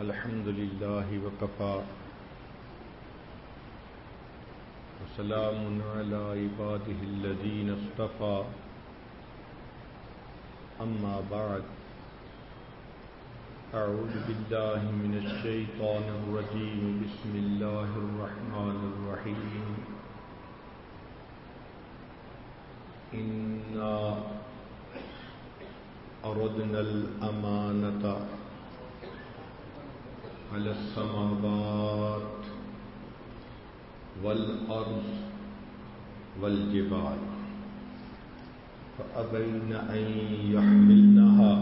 الحمد لله وكفى. وسلام على عباده الذين اصطفى. أما بعد. أعوذ بالله من الشيطان الرجيم. بسم الله الرحمن الرحيم. إنا أردنا الأمانة. على السماوات والأرض والجبال. فأبين أن يحملنها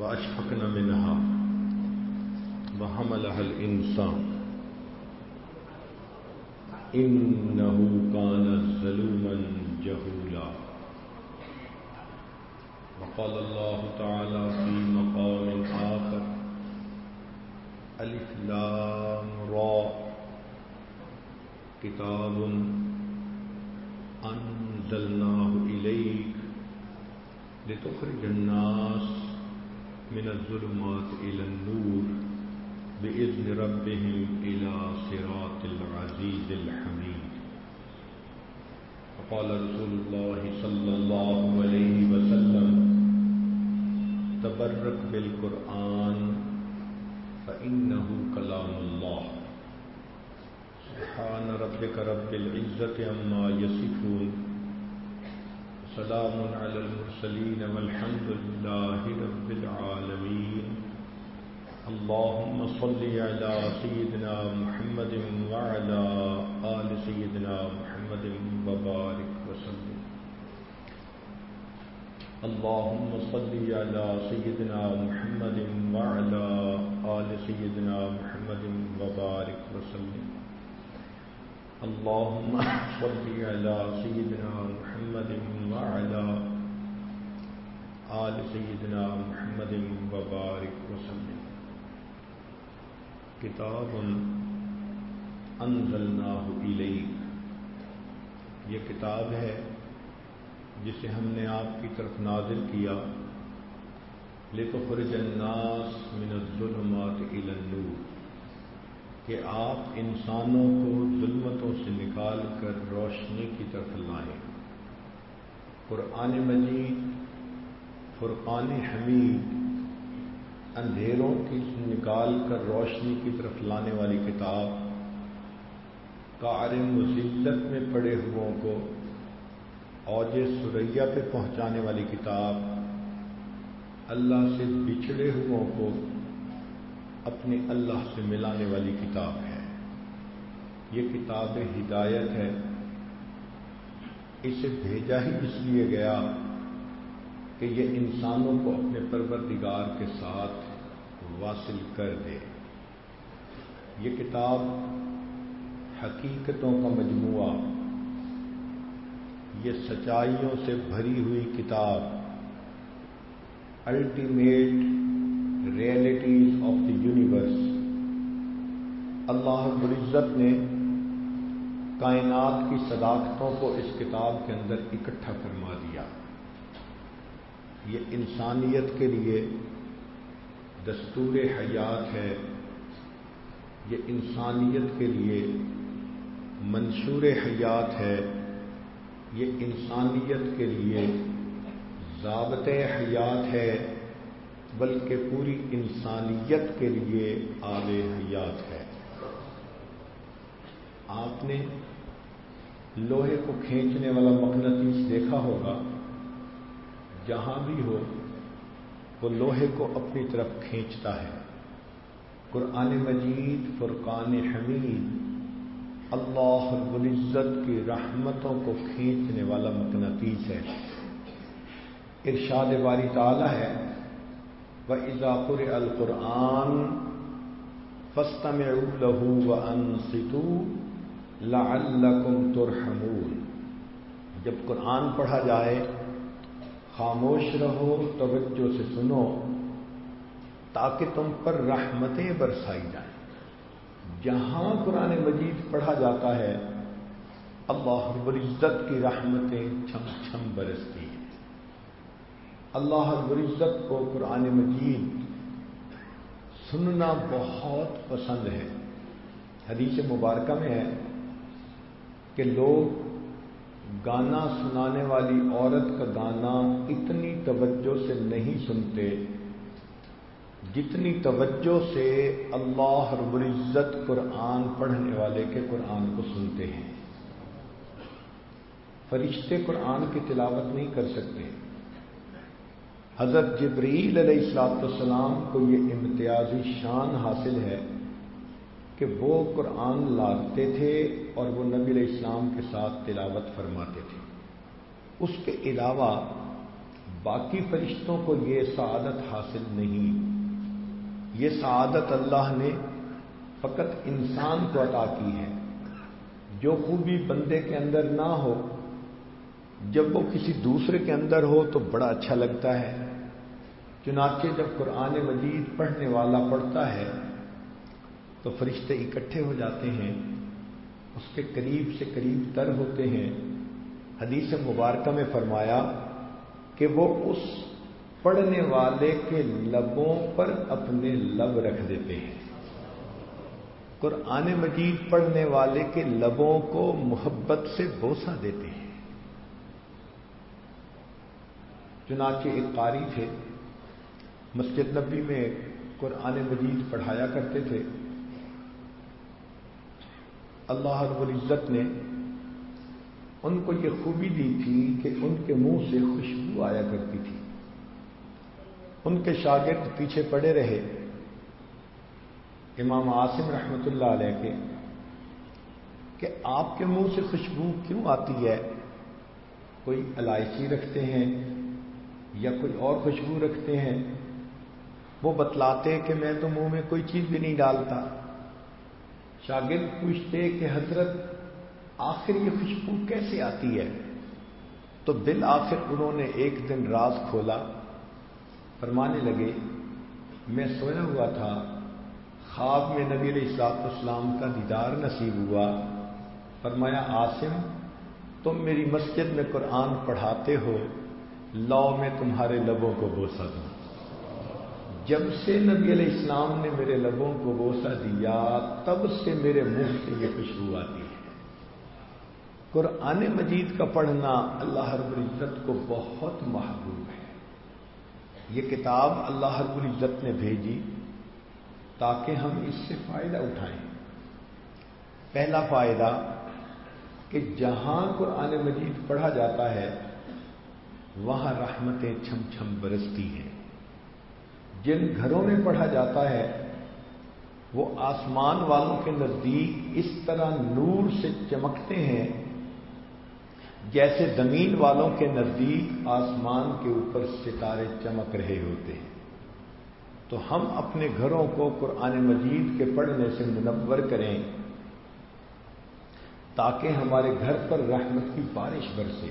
وأشفقن منها. وحملها الإنسان؟ إنه كان ظلوما جهولا. وقال الله تعالى في مقام آخر ألف لام را. كتاب أنزلناه إليك لتخرج الناس من الظلمات إلى النور بإذن ربهم إلى صراط العزيز الحميد. وقال رسول الله صلى الله عليه وسلم، تبرك بالقرآن فإنه كلام الله. سبحان ربك رب العزة عما يصفون. سلام على المرسلين والحمد لله رب العالمين. اللهم صل على سيدنا محمد وعلى آل سيدنا محمد وبارك وسلم. اللهم صل على سيدنا محمد وعلى آل سيدنا محمد وبارك وسلم. اللهم صل على سيدنا محمد وعلى آل سيدنا محمد وبارك وسلم. کتاب انزلناہ الیک. یہ کتاب ہے جسے ہم نے آپ کی طرف نازل کیا، لتخرج الناس من الظلمات الى النور، کہ آپ انسانوں کو ظلمتوں سے نکال کر روشنی کی طرف لائیں۔ قرآن مجید، فرقان حمید، اندھیروں کی نکال کر روشنی کی طرف لانے والی کتاب کار مزلت میں پڑے ہوئوں کو اوج سریا پہ پہنچانے والی کتاب اللہ سے بچھڑے ہوئوں کو اپنے اللہ سے ملانے والی کتاب ہے۔ یہ کتاب ہدایت ہے۔ اسے بھیجا ہی اس لیے گیا کہ یہ انسانوں کو اپنے پروردگار کے ساتھ واصل کر دے۔ یہ کتاب حقیقتوں کا مجموعہ یہ سچائیوں سے بھری ہوئی کتاب ultimate realities of the universe اللہ العزت نے کائنات کی صداقتوں کو اس کتاب کے اندر اکٹھا فرما دیا۔ یہ انسانیت کے لیے دستور حیات ہے۔ یہ انسانیت کے لیے منشور حیات ہے۔ یہ انسانیت کے لیے ضابط حیات ہے، بلکہ پوری انسانیت کے لیے آب حیات ہے۔ آپ نے لوہے کو کھینچنے والا مقناطیس دیکھا ہوگا۔ جہاں بھی ہو، وہ لوہے کو اپنی طرف کھینچتا ہے۔ قرآن مجید، فرقان حمید اللہ العزت کی رحمتوں کو کھینچنے والا مقناطیس ہے۔ ارشاد باری تعالی ہے و اضافر القرآن فسطم لہو و انستو لعلکم ترحمون۔ جب قرآن پڑھا جائے، خاموش رہو، توجہ سے سنو، تاکہ تم پر رحمتیں برسائی جائیں۔ جہاں قرآن مجید پڑھا جاتا ہے، اللہ رب العزت کی رحمتیں چھم چھم برستی ہیں۔ اللہ رب العزت کو قرآن مجید سننا بہت پسند ہے۔ حدیث مبارکہ میں ہے کہ لوگ گانا سنانے والی عورت کا گانا اتنی توجہ سے نہیں سنتے جتنی توجہ سے اللہ رب العزت قرآن پڑھنے والے کے قرآن کو سنتے ہیں۔ فرشتے قرآن کی تلاوت نہیں کر سکتے۔ حضرت جبریل علیہ السلاط السلام کو یہ امتیازی شان حاصل ہے کہ وہ قرآن لاتے تھے اور وہ نبی علیہ السلام کے ساتھ تلاوت فرماتے تھے۔ اس کے علاوہ باقی فرشتوں کو یہ سعادت حاصل نہیں۔ یہ سعادت اللہ نے فقط انسان کو عطا کی ہے۔ جو خوبی بندے کے اندر نہ ہو، جب وہ کسی دوسرے کے اندر ہو تو بڑا اچھا لگتا ہے۔ چنانچہ جب قرآن مجید پڑھنے والا پڑھتا ہے تو فرشتے اکٹھے ہو جاتے ہیں، اس کے قریب سے قریب تر ہوتے ہیں۔ حدیث مبارکہ میں فرمایا کہ وہ اس پڑھنے والے کے لبوں پر اپنے لب رکھ دیتے ہیں۔ قرآن مجید پڑھنے والے کے لبوں کو محبت سے بوسا دیتے ہیں۔ چنانچہ ایک قاری تھے، مسجد نبی میں قرآن مجید پڑھایا کرتے تھے۔ اللہ رب العزت نے ان کو یہ خوبی دی تھی کہ ان کے منہ سے خوشبو آیا کرتی تھی۔ ان کے شاگرد پیچھے پڑے رہے۔ امام عاصم رحمت اللہ علیہ کے کہ آپ کے منہ سے خوشبو کیوں آتی ہے؟ کوئی الائچی رکھتے ہیں یا کوئی اور خوشبو رکھتے ہیں؟ وہ بتلاتے کہ میں تو منہ میں کوئی چیز بھی نہیں ڈالتا۔ شاگرد پوچھتے کہ حضرت آخر یہ خوشبو کیسے آتی ہے؟ تو بالآخر انہوں نے ایک دن راز کھولا۔ فرمانے لگے، میں سویا ہوا تھا، خواب میں نبی علیہ السلاط اسلام کا دیدار نصیب ہوا۔ فرمایا آسم تم میری مسجد میں قرآن پڑھاتے ہو لو میں تمہارے لبوں کو بوسا دوں۔ جب سے نبی علیہ السلام نے میرے لبوں کو بوسا دیا، تب سے میرے منہ سے یہ خوشبو آتی ہے۔ قرآن مجید کا پڑھنا اللہ رب العزت کو بہت محبوب ہے۔ یہ کتاب اللہ رب العزت نے بھیجی تاکہ ہم اس سے فائدہ اٹھائیں۔ پہلا فائدہ کہ جہاں قرآن مجید پڑھا جاتا ہے، وہاں رحمتیں چھم چھم برستی ہیں۔ جن گھروں میں پڑھا جاتا ہے، وہ آسمان والوں کے نزدیک اس طرح نور سے چمکتے ہیں جیسے زمین والوں کے نزدیک آسمان کے اوپر ستارے چمک رہے ہوتے ہیں۔ تو ہم اپنے گھروں کو قرآن مجید کے پڑھنے سے منور کریں تاکہ ہمارے گھر پر رحمت کی بارش برسے۔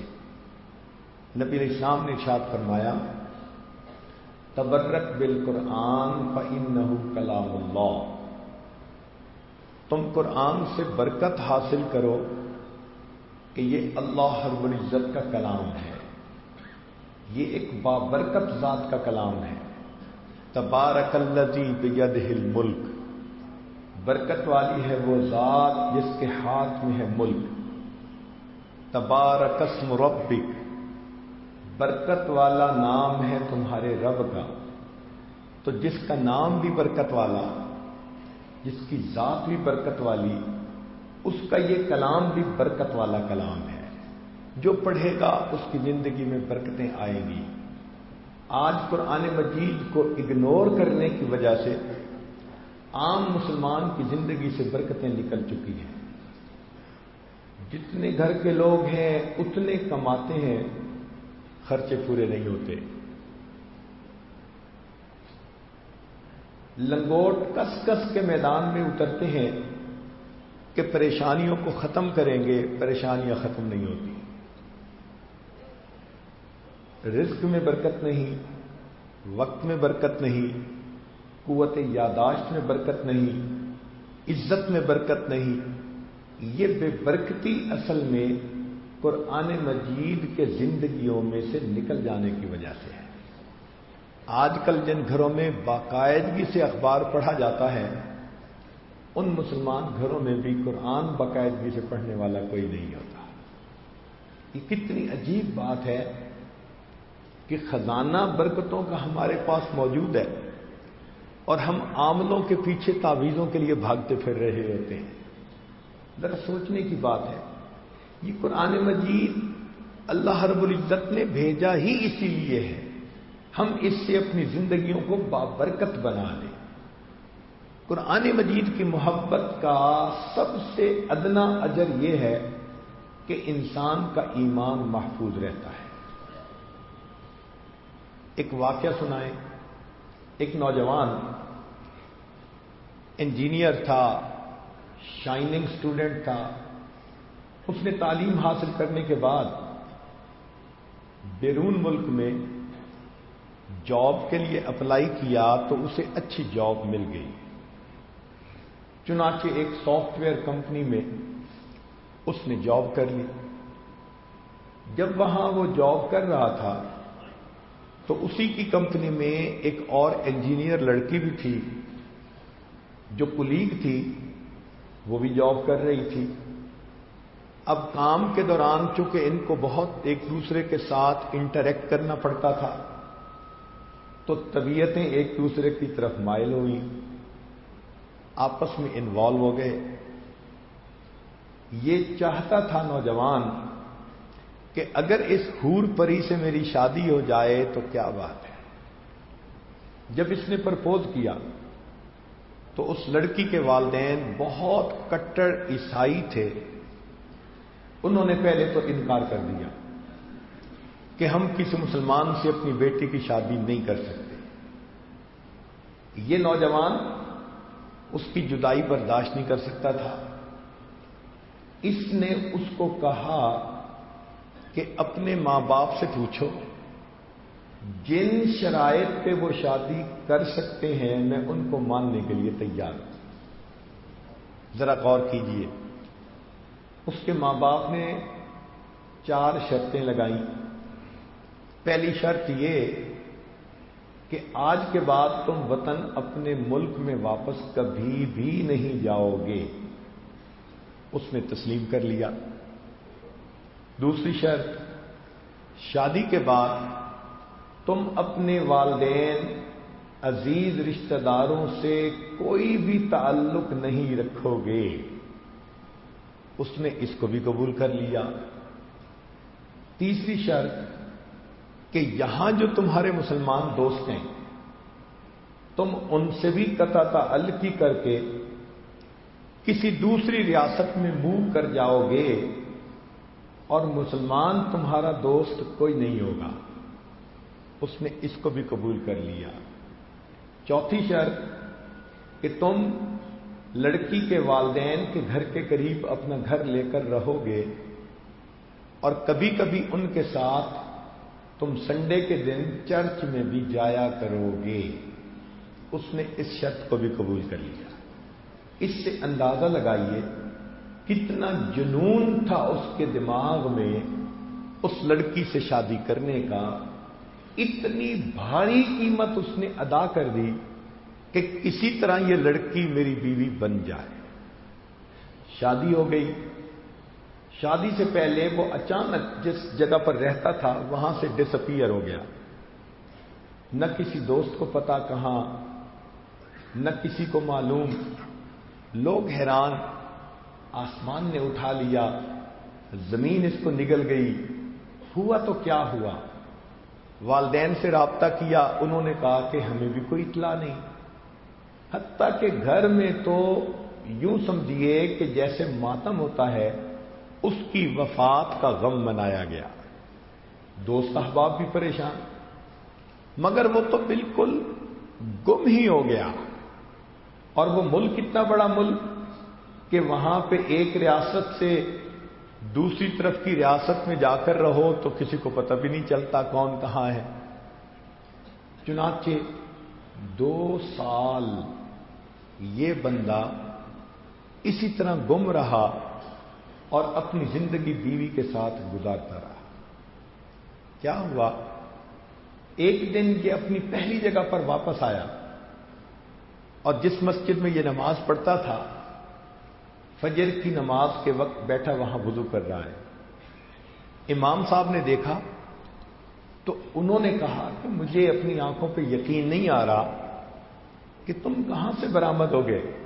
نبی السلام نے ارشاد فرمایا، تبرک بال قرآن کلام اللہ۔ تم قرآن سے برکت حاصل کرو۔ کہ یہ اللہ رب العزت کا کلام ہے۔ یہ ایک بابرکت ذات کا کلام ہے۔ تبارک الزی بید ہل ملک برکت والی ہے وہ ذات جس کے ہاتھ میں ہے ملک۔ تبارکسم ربک۔ برکت والا نام ہے تمہارے رب کا۔ تو جس کا نام بھی برکت والا، جس کی ذات بھی برکت والی اس کا یہ کلام بھی برکت والا کلام ہے۔ جو پڑھے گا، اس کی زندگی میں برکتیں آئیں گی۔ آج قرآن مجید کو اگنور کرنے کی وجہ سے عام مسلمان کی زندگی سے برکتیں نکل چکی ہیں۔ جتنے گھر کے لوگ ہیں، اتنے کماتے ہیں، خرچے پورے نہیں ہوتے۔ لنگوٹ کس کس کے میدان میں اترتے ہیں کہ پریشانیوں کو ختم کریں گے، پریشانیاں ختم نہیں ہوتی۔ رزق میں برکت نہیں، وقت میں برکت نہیں، قوت یاداشت میں برکت نہیں، عزت میں برکت نہیں، یہ بے برکتی اصل میں قرآن مجید کے زندگیوں میں سے نکل جانے کی وجہ سے ہے۔ آج کل جن گھروں میں باقاعدگی سے اخبار پڑھا جاتا ہے ان مسلمان گھروں میں بھی قرآن باقاعدگی سے پڑھنے والا کوئی نہیں ہوتا۔ یہ کتنی عجیب بات ہے کہ خزانہ برکتوں کا ہمارے پاس موجود ہے اور ہم عاملوں کے پیچھے تعویذوں کے لیے بھاگتے پھر رہے ہوتے ہیں۔ ذرا سوچنے کی بات ہے۔ یہ قرآن مجید اللہ رب العزت نے بھیجا ہی اسی لیے ہے۔ ہم اس سے اپنی زندگیوں کو بابرکت بنا لیں۔ قرآن مجید کی محبت کا سب سے ادنا اجر یہ ہے کہ انسان کا ایمان محفوظ رہتا ہے۔ ایک واقعہ سنائیں۔ ایک نوجوان انجینئر تھا، شائننگ اسٹوڈنٹ تھا۔ اس نے تعلیم حاصل کرنے کے بعد بیرون ملک میں جاب کے لیے اپلائی کیا تو اسے اچھی جاب مل گئی۔ چنانچہ ایک سافٹ ویئر کمپنی میں اس نے جاب کر لی۔ جب وہاں وہ جاب کر رہا تھا، تو اسی کی کمپنی میں ایک اور انجینئر لڑکی بھی تھی، جو کلیگ تھی، وہ بھی جاب کر رہی تھی۔ اب کام کے دوران چونکہ ان کو بہت ایک دوسرے کے ساتھ انٹریکٹ کرنا پڑتا تھا، تو طبیعتیں ایک دوسرے کی طرف مائل ہوئی آپس میں انوالو ہو گئے۔ یہ چاہتا تھا نوجوان کہ اگر اس حور پری سے میری شادی ہو جائے تو کیا بات ہے؟ جب اس نے پرپوز کیا تو اس لڑکی کے والدین بہت کٹر عیسائی تھے۔ انہوں نے پہلے تو انکار کر دیا کہ ہم کسی مسلمان سے اپنی بیٹی کی شادی نہیں کر سکتے۔ یہ نوجوان اس کی جدائی برداشت نہیں کر سکتا تھا۔ اس نے اس کو کہا کہ اپنے ماں باپ سے پوچھو، جن شرائط پہ وہ شادی کر سکتے ہیں، میں ان کو ماننے کے لیے تیار ہوں۔ ذرا غور کیجیے۔ اس کے ماں باپ نے چار شرطیں لگائیں پہلی شرط یہ کہ آج کے بعد تم وطن اپنے ملک میں واپس کبھی بھی نہیں جاؤ گے اس نے تسلیم کر لیا۔ دوسری شرط، شادی کے بعد تم اپنے والدین، عزیز رشتہ داروں سے کوئی بھی تعلق نہیں رکھو گے اس نے اس کو بھی قبول کر لیا۔ تیسری شرط کہ یہاں جو تمہارے مسلمان دوست ہیں، تم ان سے بھی قطع تعلقی کر کے کسی دوسری ریاست میں موو کر جاؤ گے اور مسلمان تمہارا دوست کوئی نہیں ہوگا۔ اس نے اس کو بھی قبول کر لیا۔ چوتھی شرط کہ تم لڑکی کے والدین کے گھر کے قریب اپنا گھر لے کر رہو گے اور کبھی کبھی ان کے ساتھ تم سنڈے کے دن چرچ میں بھی جایا کرو گے۔ اس نے اس شرط کو بھی قبول کر لیا۔ اس سے اندازہ لگائیے کتنا جنون تھا اس کے دماغ میں اس لڑکی سے شادی کرنے کا۔ اتنی بھاری قیمت اس نے ادا کر دی کہ کسی طرح یہ لڑکی میری بیوی بن جائے۔ شادی ہو گئی۔ شادی سے پہلے وہ اچانک جس جگہ پر رہتا تھا، وہاں سے ڈس اپیئر ہو گیا۔ نہ کسی دوست کو پتا کہاں، نہ کسی کو معلوم۔ لوگ حیران، آسمان نے اٹھا لیا، زمین اس کو نگل گئی۔ ہوا تو کیا ہوا؟ والدین سے رابطہ کیا، انہوں نے کہا کہ ہمیں بھی کوئی اطلاع نہیں۔ حتیٰ کہ گھر میں تو یوں سمجھیے کہ جیسے ماتم ہوتا ہے اس کی وفات کا غم منایا گیا۔ دوست احباب بھی پریشان، مگر وہ تو بالکل گم ہی ہو گیا۔ اور وہ ملک اتنا بڑا ملک کہ وہاں پہ ایک ریاست سے دوسری طرف کی ریاست میں جا کر رہو تو کسی کو پتہ بھی نہیں چلتا کون کہاں ہے۔ چنانچہ دو سال یہ بندہ اسی طرح گم رہا۔ اور اپنی زندگی بیوی کے ساتھ گزارتا رہا۔ کیا ہوا؟ ایک دن یہ اپنی پہلی جگہ پر واپس آیا اور جس مسجد میں یہ نماز پڑھتا تھا، فجر کی نماز کے وقت بیٹھا وہاں وضو کر رہا ہے۔ امام صاحب نے دیکھا تو انہوں نے کہا کہ مجھے اپنی آنکھوں پہ یقین نہیں آ رہا کہ تم کہاں سے برآمد ہو گئے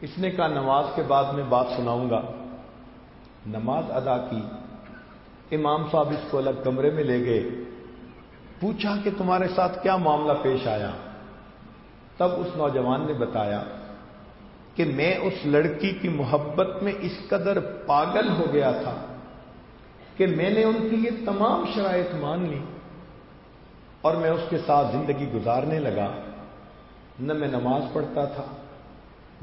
اس نے کہا، نماز کے بعد میں بات سناؤں گا۔ نماز ادا کی۔ امام صاحب اس کو الگ کمرے میں لے گئے۔ پوچھا کہ تمہارے ساتھ کیا معاملہ پیش آیا؟ تب اس نوجوان نے بتایا کہ میں اس لڑکی کی محبت میں اس قدر پاگل ہو گیا تھا کہ میں نے ان کی یہ تمام شرائط مان لی اور میں اس کے ساتھ زندگی گزارنے لگا۔ نہ میں نماز پڑھتا تھا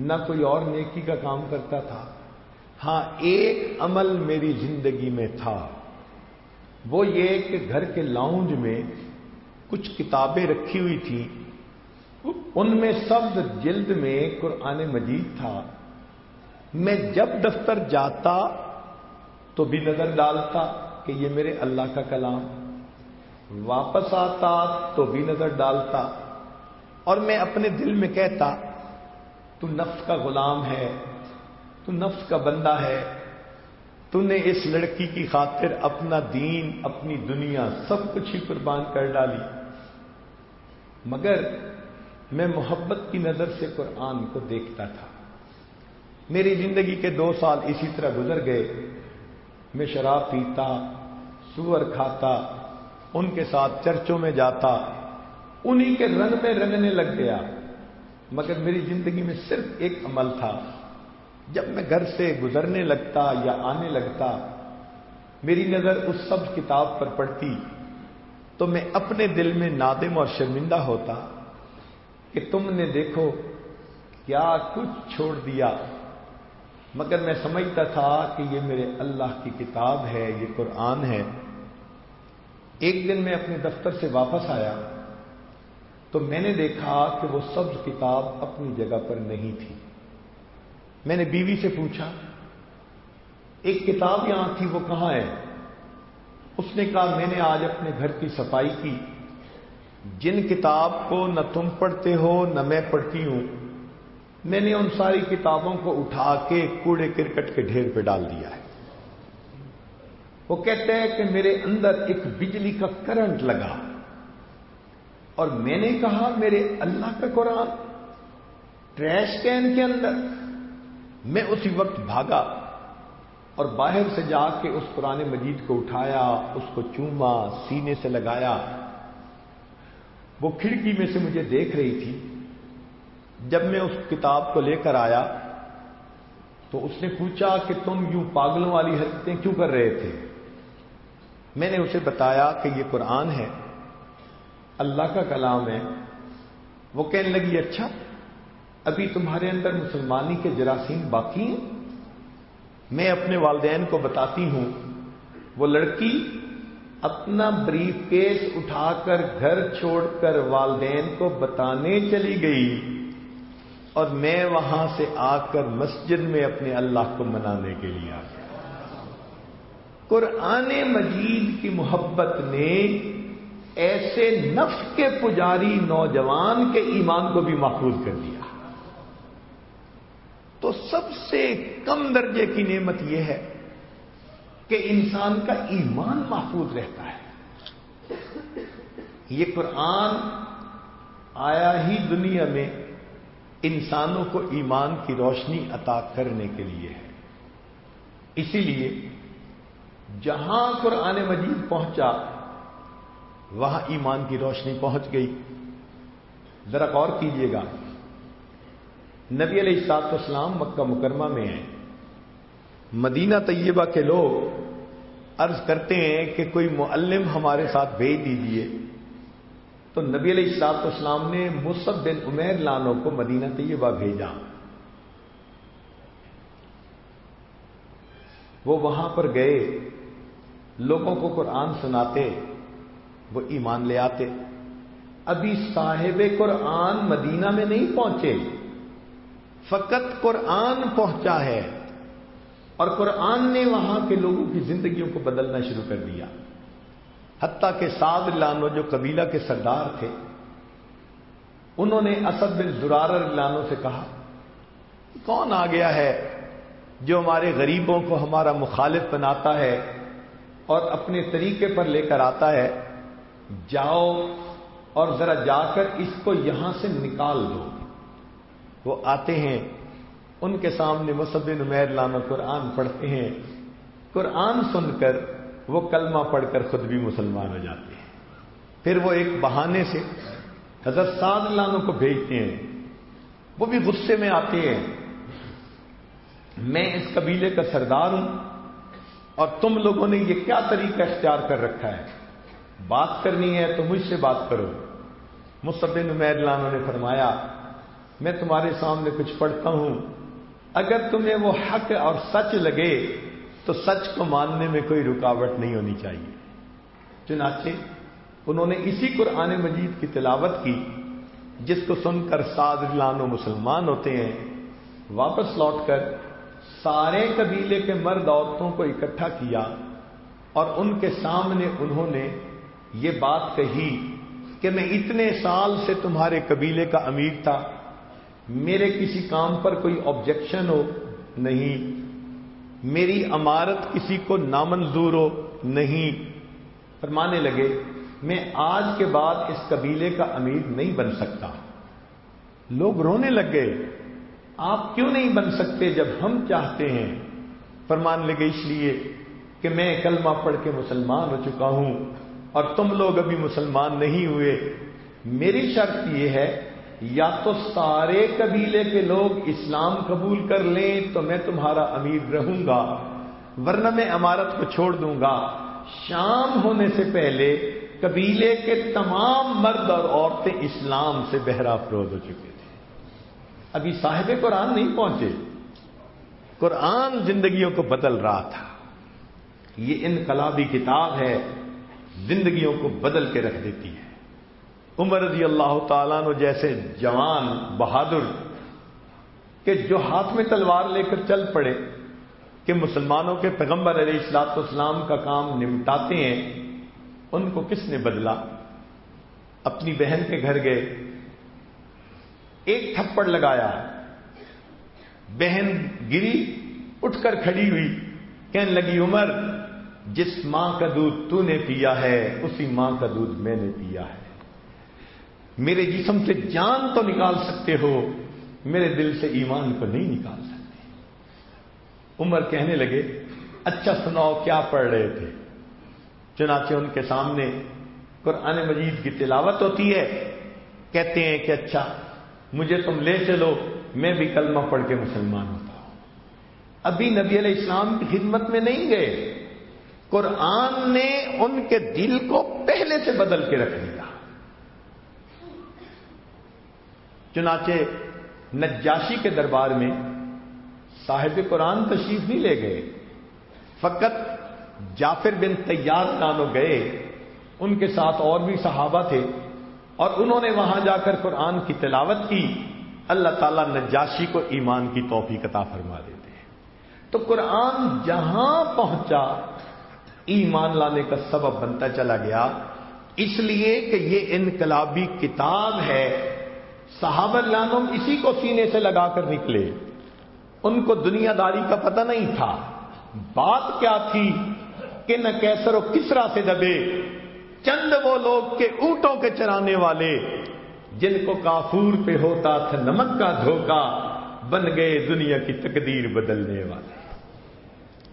نہ کوئی اور نیکی کا کام کرتا تھا۔ ہاں ایک عمل میری زندگی میں تھا۔ وہ یہ کہ گھر کے لاؤنج میں کچھ کتابیں رکھی ہوئی تھیں ان میں سب جلد میں قرآن مجید تھا۔ میں جب دفتر جاتا تو بھی نظر ڈالتا کہ یہ میرے اللہ کا کلام۔ واپس آتا تو بھی نظر ڈالتا۔ اور میں اپنے دل میں کہتا تو نفس کا غلام ہے، تو نفس کا بندہ ہے۔ تو نے اس لڑکی کی خاطر اپنا دین، اپنی دنیا سب کچھ ہی قربان کر ڈالی۔ مگر میں محبت کی نظر سے قرآن کو دیکھتا تھا۔ میری زندگی کے دو سال اسی طرح گزر گئے۔ میں شراب پیتا، سور کھاتا، ان کے ساتھ چرچوں میں جاتا، انہی کے رنگ میں رنگنے لگ گیا۔ مگر میری زندگی میں صرف ایک عمل تھا۔ جب میں گھر سے گزرنے لگتا یا آنے لگتا، میری نظر اس سب کتاب پر پڑتی، تو میں اپنے دل میں نادم اور شرمندہ ہوتا کہ تم نے دیکھو، کیا کچھ چھوڑ دیا۔ مگر میں سمجھتا تھا کہ یہ میرے اللہ کی کتاب ہے، یہ قرآن ہے۔ ایک دن میں اپنے دفتر سے واپس آیا۔ تو میں نے دیکھا کہ وہ سبز کتاب اپنی جگہ پر نہیں تھی۔ میں نے بیوی سے پوچھا، ایک کتاب یہاں تھی، وہ کہاں ہے؟ اس نے کہا، میں نے آج اپنے گھر کی صفائی کی۔ جن کتاب کو نہ تم پڑھتے ہو، نہ میں پڑھتی ہوں۔ میں نے ان ساری کتابوں کو اٹھا کے کوڑے کرکٹ کے ڈھیر پہ ڈال دیا ہے۔ وہ کہتے ہیں کہ میرے اندر ایک بجلی کا کرنٹ لگا۔ اور میں نے کہا میرے اللہ کا قرآن ٹریش کین کے اندر۔ میں اسی وقت بھاگا اور باہر سے جا کے اس قرآن مجید کو اٹھایا، اس کو چوما، سینے سے لگایا۔ وہ کھڑکی میں سے مجھے دیکھ رہی تھی۔ جب میں اس کتاب کو لے کر آیا تو اس نے پوچھا کہ تم یوں پاگلوں والی حرکتیں کیوں کر رہے تھے؟ میں نے اسے بتایا کہ یہ قرآن ہے۔ اللہ کا کلام ہے۔ وہ کہنے لگی اچھا ابھی تمہارے اندر مسلمانی کے جراثیم باقی ہیں؟ میں اپنے والدین کو بتاتی ہوں، وہ لڑکی اپنا بریف کیس اٹھا کر گھر چھوڑ کر والدین کو بتانے چلی گئی اور میں وہاں سے آ کر مسجد میں اپنے اللہ کو منانے کے لیے آ گیا۔ قرآن مجید کی محبت نے ایسے نفس کے پجاری نوجوان کے ایمان کو بھی محفوظ کر دیا۔ تو سب سے کم درجے کی نعمت یہ ہے کہ انسان کا ایمان محفوظ رہتا ہے۔ یہ قرآن آیا ہی دنیا میں انسانوں کو ایمان کی روشنی عطا کرنے کے لیے ہے۔ اسی لیے جہاں قرآن مجید پہنچا وہاں ایمان کی روشنی پہنچ گئی۔ ذرا غور کیجیے گا۔ نبی علیہ السلاط اسلام مکہ مکرمہ میں ہیں۔ مدینہ طیبہ کے لوگ عرض کرتے ہیں کہ کوئی معلم ہمارے ساتھ بھیج دیجیے تو نبی علیہ السلاط اسلام نے مصب بن عمیر لانوں کو مدینہ طیبہ بھیجا۔ وہ وہاں پر گئے۔ لوگوں کو قرآن سناتے۔ وہ ایمان لے آتے۔ ابھی صاحب قرآن مدینہ میں نہیں پہنچے۔ فقط قرآن پہنچا ہے۔ اور قرآن نے وہاں کے لوگوں کی زندگیوں کو بدلنا شروع کر دیا۔ حتیٰ کہ سعد لانو جو قبیلہ کے سردار تھے، انہوں نے اسد بن زرار لانو سے کہا، کون آ گیا ہے جو ہمارے غریبوں کو ہمارا مخالف بناتا ہے اور اپنے طریقے پر لے کر آتا ہے؟ جاؤ اور ذرا جا کر اس کو یہاں سے نکال دو۔ وہ آتے ہیں، ان کے سامنے مصب نمیر لانا قرآن پڑھتے ہیں۔ قرآن سن کر وہ کلمہ پڑھ کر خود بھی مسلمان ہو جاتے ہیں۔ پھر وہ ایک بہانے سے حضرت سعد لانوں کو بھیجتے ہیں۔ وہ بھی غصے میں آتے ہیں۔ میں اس قبیلے کا سردار ہوں اور تم لوگوں نے یہ کیا طریقہ اختیار کر رکھا ہے؟ بات کرنی ہے تو مجھ سے بات کرو۔ مصب نمیر لانوں نے فرمایا، میں تمہارے سامنے کچھ پڑھتا ہوں۔ اگر تمہیں وہ حق اور سچ لگے، تو سچ کو ماننے میں کوئی رکاوٹ نہیں ہونی چاہیے۔ چنانچہ، انہوں نے اسی قرآن مجید کی تلاوت کی، جس کو سن کر ساد لانو مسلمان ہوتے ہیں۔ واپس لوٹ کر سارے قبیلے کے مرد عورتوں کو اکٹھا کیا اور ان کے سامنے انہوں نے یہ بات کہی کہ میں اتنے سال سے تمہارے قبیلے کا امیر تھا۔ میرے کسی کام پر کوئی آبجیکشن ہو نہیں۔ میری امارت کسی کو نامنظور ہو نہیں۔ فرمانے لگے، میں آج کے بعد اس قبیلے کا امیر نہیں بن سکتا۔ لوگ رونے لگ گئے۔ آپ کیوں نہیں بن سکتے جب ہم چاہتے ہیں؟ فرمان لگے، اس لیے کہ میں کلمہ پڑھ کے مسلمان ہو چکا ہوں۔ اور تم لوگ ابھی مسلمان نہیں ہوئے۔ میری شرط یہ ہے، یا تو سارے قبیلے کے لوگ اسلام قبول کر لیں تو میں تمہارا امیر رہوں گا، ورنہ میں امارت کو چھوڑ دوں گا۔ شام ہونے سے پہلے قبیلے کے تمام مرد اور عورتیں اسلام سے بہرا فروز ہو چکے تھے۔ ابھی صاحب قرآن نہیں پہنچے۔ قرآن زندگیوں کو بدل رہا تھا۔ یہ انقلابی کتاب ہے۔ زندگیوں کو بدل کے رکھ دیتی ہے۔ عمر رضی اللہ تعالیٰ نے جیسے جوان، بہادر، کہ جو ہاتھ میں تلوار لے کر چل پڑے، کہ مسلمانوں کے پیغمبر علیہ السلاط اسلام کا کام نمٹاتے ہیں، ان کو کس نے بدلا؟ اپنی بہن کے گھر گئے، ایک تھپڑ لگایا، بہن گری، اٹھ کر کھڑی ہوئی، کہنے لگی، عمر جس ماں کا دودھ تو نے پیا ہے، اسی ماں کا دودھ میں نے پیا ہے۔ میرے جسم سے جان تو نکال سکتے ہو، میرے دل سے ایمان کو نہیں نکال سکتے۔ عمر کہنے لگے اچھا سناؤ کیا پڑھ رہے تھے؟ چنانچہ ان کے سامنے قرآن مجید کی تلاوت ہوتی ہے۔ کہتے ہیں کہ اچھا مجھے تم لے چلو، میں بھی کلمہ پڑھ کے مسلمان ہوتا ہوں۔ ابھی نبی علیہ السلام کی خدمت میں نہیں گئے۔ قرآن نے ان کے دل کو پہلے سے بدل کے رکھ دیا۔ چنانچہ نجاشی کے دربار میں صاحب قرآن تشریف نہیں لے گئے۔ فقط جعفر بن تیار نانو گئے۔ ان کے ساتھ اور بھی صحابہ تھے۔ اور انہوں نے وہاں جا کر قرآن کی تلاوت کی۔ اللہ تعالیٰ نجاشی کو ایمان کی توفیق عطا فرما دیتے ہیں۔ تو قرآن جہاں پہنچا ایمان لانے کا سبب بنتا چلا گیا۔ اس لیے کہ یہ انقلابی کتاب ہے۔ صحابہ لانم اسی کو سینے سے لگا کر نکلے۔ ان کو دنیا داری کا پتہ نہیں تھا۔ بات کیا تھی؟ کہ نہ کیسر و کسرا سے دبے۔ چند وہ لوگ کے اونٹوں کے چرانے والے۔ جن کو کافور پہ ہوتا تھا نمک کا دھوکا، بن گئے دنیا کی تقدیر بدلنے والے۔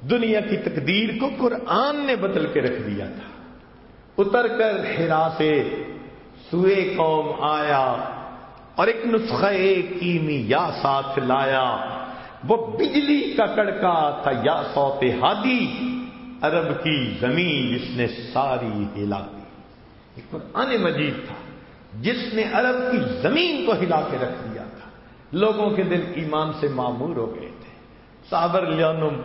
دنیا کی تقدیر کو قرآن نے بدل کے رکھ دیا تھا۔ اتر کر ہرا سے سوئے قوم آیا اور ایک نسخہ کیمی یا ساتھ لایا۔ وہ بجلی کا کڑکا تھا یا سوتے ہادی۔ عرب کی زمین جس نے ساری ہلا دی۔ ایک قرآن مجید تھا۔ جس نے عرب کی زمین کو ہلا کے رکھ دیا تھا۔ لوگوں کے دل ایمان سے معمور ہو گئے تھے۔ صابر لیانم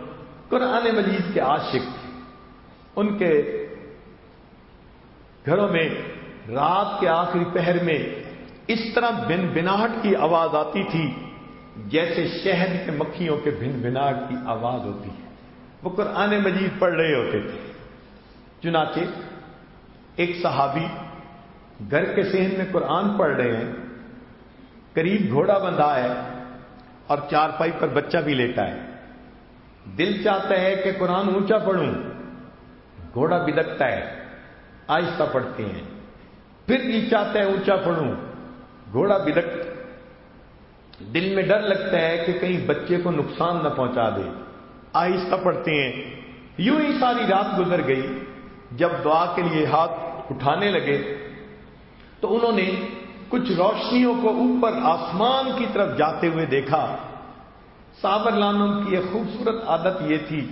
قرآن مجید کے عاشق تھے۔ ان کے گھروں میں رات کے آخری پہر میں اس طرح بن بناہٹ کی آواز آتی تھی جیسے شہد کے مکھیوں کے بن بناہٹ کی آواز ہوتی ہے۔ وہ قرآن مجید پڑھ رہے ہوتے تھے۔ چنانچہ ایک صحابی گھر کے سہن میں قرآن پڑھ رہے ہیں۔ قریب گھوڑا بندھا ہے اور چار پائی پر بچہ بھی لیتا ہے۔ دل چاہتا ہے کہ قرآن اونچا پڑھوں۔ گھوڑا بدکتا ہے، آہستہ پڑھتے ہیں۔ پھر یہ چاہتا ہے اونچا پڑھوں۔ گھوڑا بدک۔ دل میں ڈر لگتا ہے کہ کہیں بچے کو نقصان نہ پہنچا دے۔ آہستہ پڑھتے ہیں۔ یوں ہی ساری رات گزر گئی۔ جب دعا کے لیے ہاتھ اٹھانے لگے، تو انہوں نے کچھ روشنیوں کو اوپر آسمان کی طرف جاتے ہوئے دیکھا۔ صابر لانوں کی ایک خوبصورت عادت یہ تھی،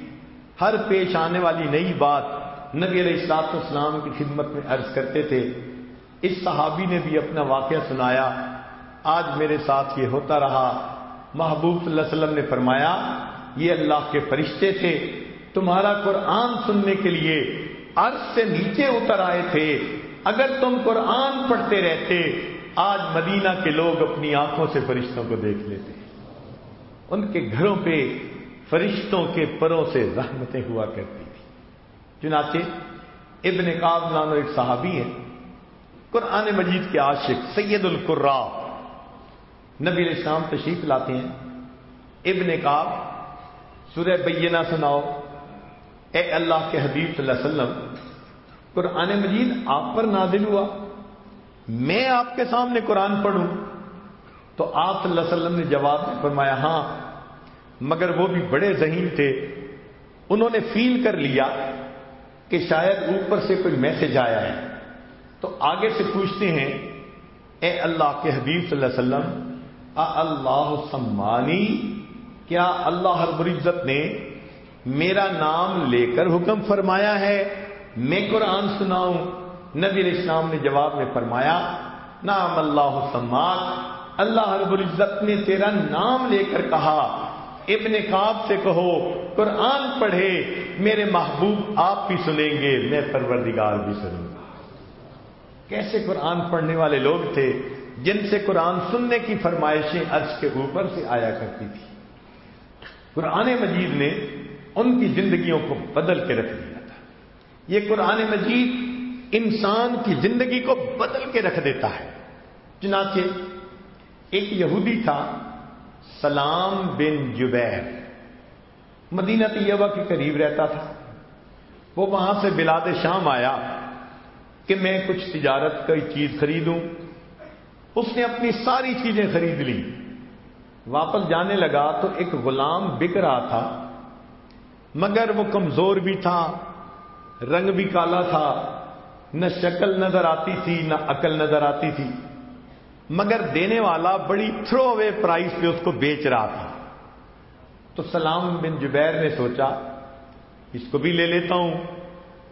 ہر پیش آنے والی نئی بات نبی علیہ السلاط اسلام کی خدمت میں عرض کرتے تھے۔ اس صحابی نے بھی اپنا واقعہ سنایا۔ آج میرے ساتھ یہ ہوتا رہا۔ محبوب صلی اللہ علیہ وسلم نے فرمایا، یہ اللہ کے فرشتے تھے۔ تمہارا قرآن سننے کے لیے عرض سے نیچے اتر آئے تھے۔ اگر تم قرآن پڑھتے رہتے، آج مدینہ کے لوگ اپنی آنکھوں سے فرشتوں کو دیکھ لیتے۔ ان کے گھروں پہ فرشتوں کے پروں سے رحمتیں ہوا کرتی تھی۔ چنانچہ ابن کاب نانو ایک صحابی ہیں۔ قرآن مجید کے عاشق سید القرا نبی السلام تشریف لاتے ہیں۔ ابن کاب سورہ بینہ سناؤ۔ اے اللہ کے حبیب صلی اللہ علیہ وسلم، قرآن مجید آپ پر نازل ہوا۔ میں آپ کے سامنے قرآن پڑھوں۔ تو آپ صلی اللہ علیہ وسلم نے جواب میں فرمایا ہاں مگر وہ بھی بڑے ذہین تھے۔ انہوں نے فیل کر لیا کہ شاید اوپر سے کوئی میسج آیا ہے۔ تو آگے سے پوچھتے ہیں، اے اللہ کے حبیب صلی اللہ علیہ وسلم اللہ سمانی کیا اللہ ہر العزت نے میرا نام لے کر حکم فرمایا ہے؟ میں قرآن سناؤں۔ نبی علیہ السلام نے جواب میں فرمایا نام اللہ سماک اللہ رب العزت نے تیرا نام لے کر کہا، ابن کاب سے کہو، قرآن پڑھے، میرے محبوب آپ بھی سنیں گے، میں پروردگار بھی سنوں گا۔ کیسے قرآن پڑھنے والے لوگ تھے، جن سے قرآن سننے کی فرمائشیں عرض کے اوپر سے آیا کرتی تھی۔ قرآن مجید نے ان کی زندگیوں کو بدل کے رکھ دیا تھا۔ یہ قرآن مجید انسان کی زندگی کو بدل کے رکھ دیتا ہے۔ چنانچہ ایک یہودی تھا، سلام بن جبیر۔ مدینہ طیبہ کے قریب رہتا تھا۔ وہ وہاں سے بلاد شام آیا کہ میں کچھ تجارت کا چیز خریدوں۔ اس نے اپنی ساری چیزیں خرید لی۔ واپس جانے لگا تو ایک غلام بک رہا تھا۔ مگر وہ کمزور بھی تھا، رنگ بھی کالا تھا۔ نہ شکل نظر آتی تھی، نہ عقل نظر آتی تھی۔ مگر دینے والا بڑی تھرو اوے پرائز پہ اس کو بیچ رہا تھا۔ تو سلام بن جبیر نے سوچا، اس کو بھی لے لیتا ہوں،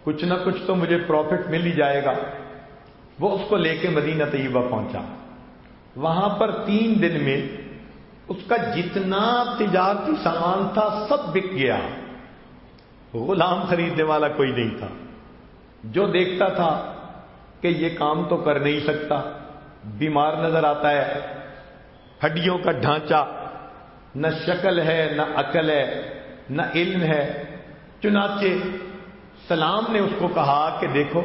کچھ نہ کچھ تو مجھے پروفٹ مل ہی جائے گا۔ وہ اس کو لے کے مدینہ طیبہ پہنچا۔ وہاں پر تین دن میں اس کا جتنا تجارتی سامان تھا سب بک گیا۔ غلام خریدنے والا کوئی نہیں تھا۔ جو دیکھتا تھا کہ یہ کام تو کر نہیں سکتا۔ بیمار نظر آتا ہے۔ ہڈیوں کا ڈھانچہ، نہ شکل ہے، نہ عقل ہے، نہ علم ہے۔ چنانچہ سلام نے اس کو کہا کہ دیکھو،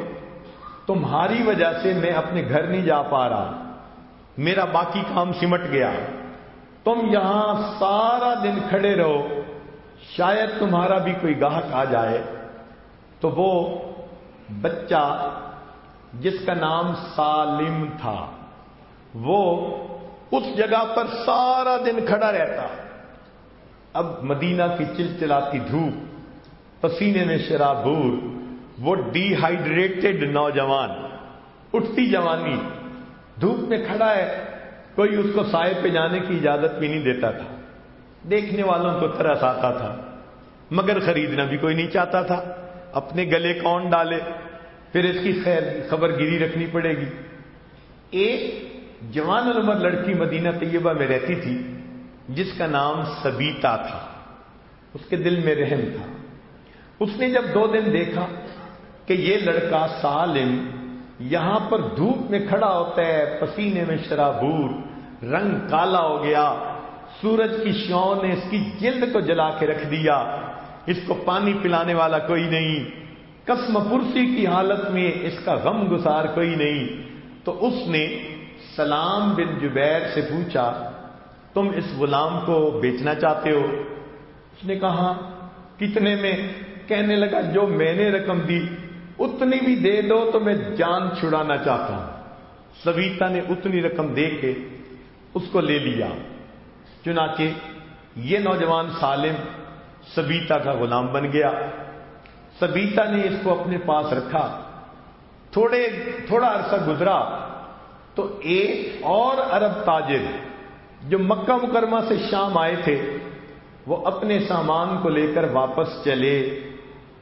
تمہاری وجہ سے میں اپنے گھر نہیں جا پا رہا۔ میرا باقی کام سمٹ گیا۔ تم یہاں سارا دن کھڑے رہو۔ شاید تمہارا بھی کوئی گاہک آ جائے۔ تو وہ بچہ، جس کا نام سالم تھا وہ اس جگہ پر سارا دن کھڑا رہتا۔ اب مدینہ کی چل چلاتی دھوپ، پسینے میں شرابور وہ ڈی ہائیڈریٹڈ نوجوان، اٹھتی جوانی۔ دھوپ میں کھڑا ہے، کوئی اس کو سائے پہ جانے کی اجازت بھی نہیں دیتا تھا۔ دیکھنے والوں کو ترس آتا تھا، مگر خریدنا بھی کوئی نہیں چاہتا تھا۔ اپنے گلے کون ڈالے؟ پھر اس کی خیر خبر گیری رکھنی پڑے گی۔ ایک جوان العمر لڑکی مدینہ طیبہ میں رہتی تھی، جس کا نام سبیتا تھا۔ اس کے دل میں رحم تھا۔ اس نے جب دو دن دیکھا کہ یہ لڑکا سالم یہاں پر دھوپ میں کھڑا ہوتا ہے، پسینے میں شرابور، رنگ کالا ہو گیا، سورج کی شو نے اس کی جلد کو جلا کے رکھ دیا۔ اس کو پانی پلانے والا کوئی نہیں۔ قسم پرسی کی حالت میں اس کا غم گسار کوئی نہیں۔ تو اس نے سلام بن جبیر سے پوچھا، تم اس غلام کو بیچنا چاہتے ہو؟ اس نے کہا، کتنے میں؟ کہنے لگا، جو میں نے رقم دی، اتنی بھی دے دو تو میں جان چھڑانا چاہتا ہوں۔ سویتا نے اتنی رقم دے کے اس کو لے لیا۔ چنانچہ یہ نوجوان سالم سبیتا کا غلام بن گیا۔ سبیتا نے اس کو اپنے پاس رکھا۔ تھوڑے، تھوڑا عرصہ گزرا۔ تو ایک اور عرب تاجر جو مکہ مکرمہ سے شام آئے تھے، وہ اپنے سامان کو لے کر واپس چلے،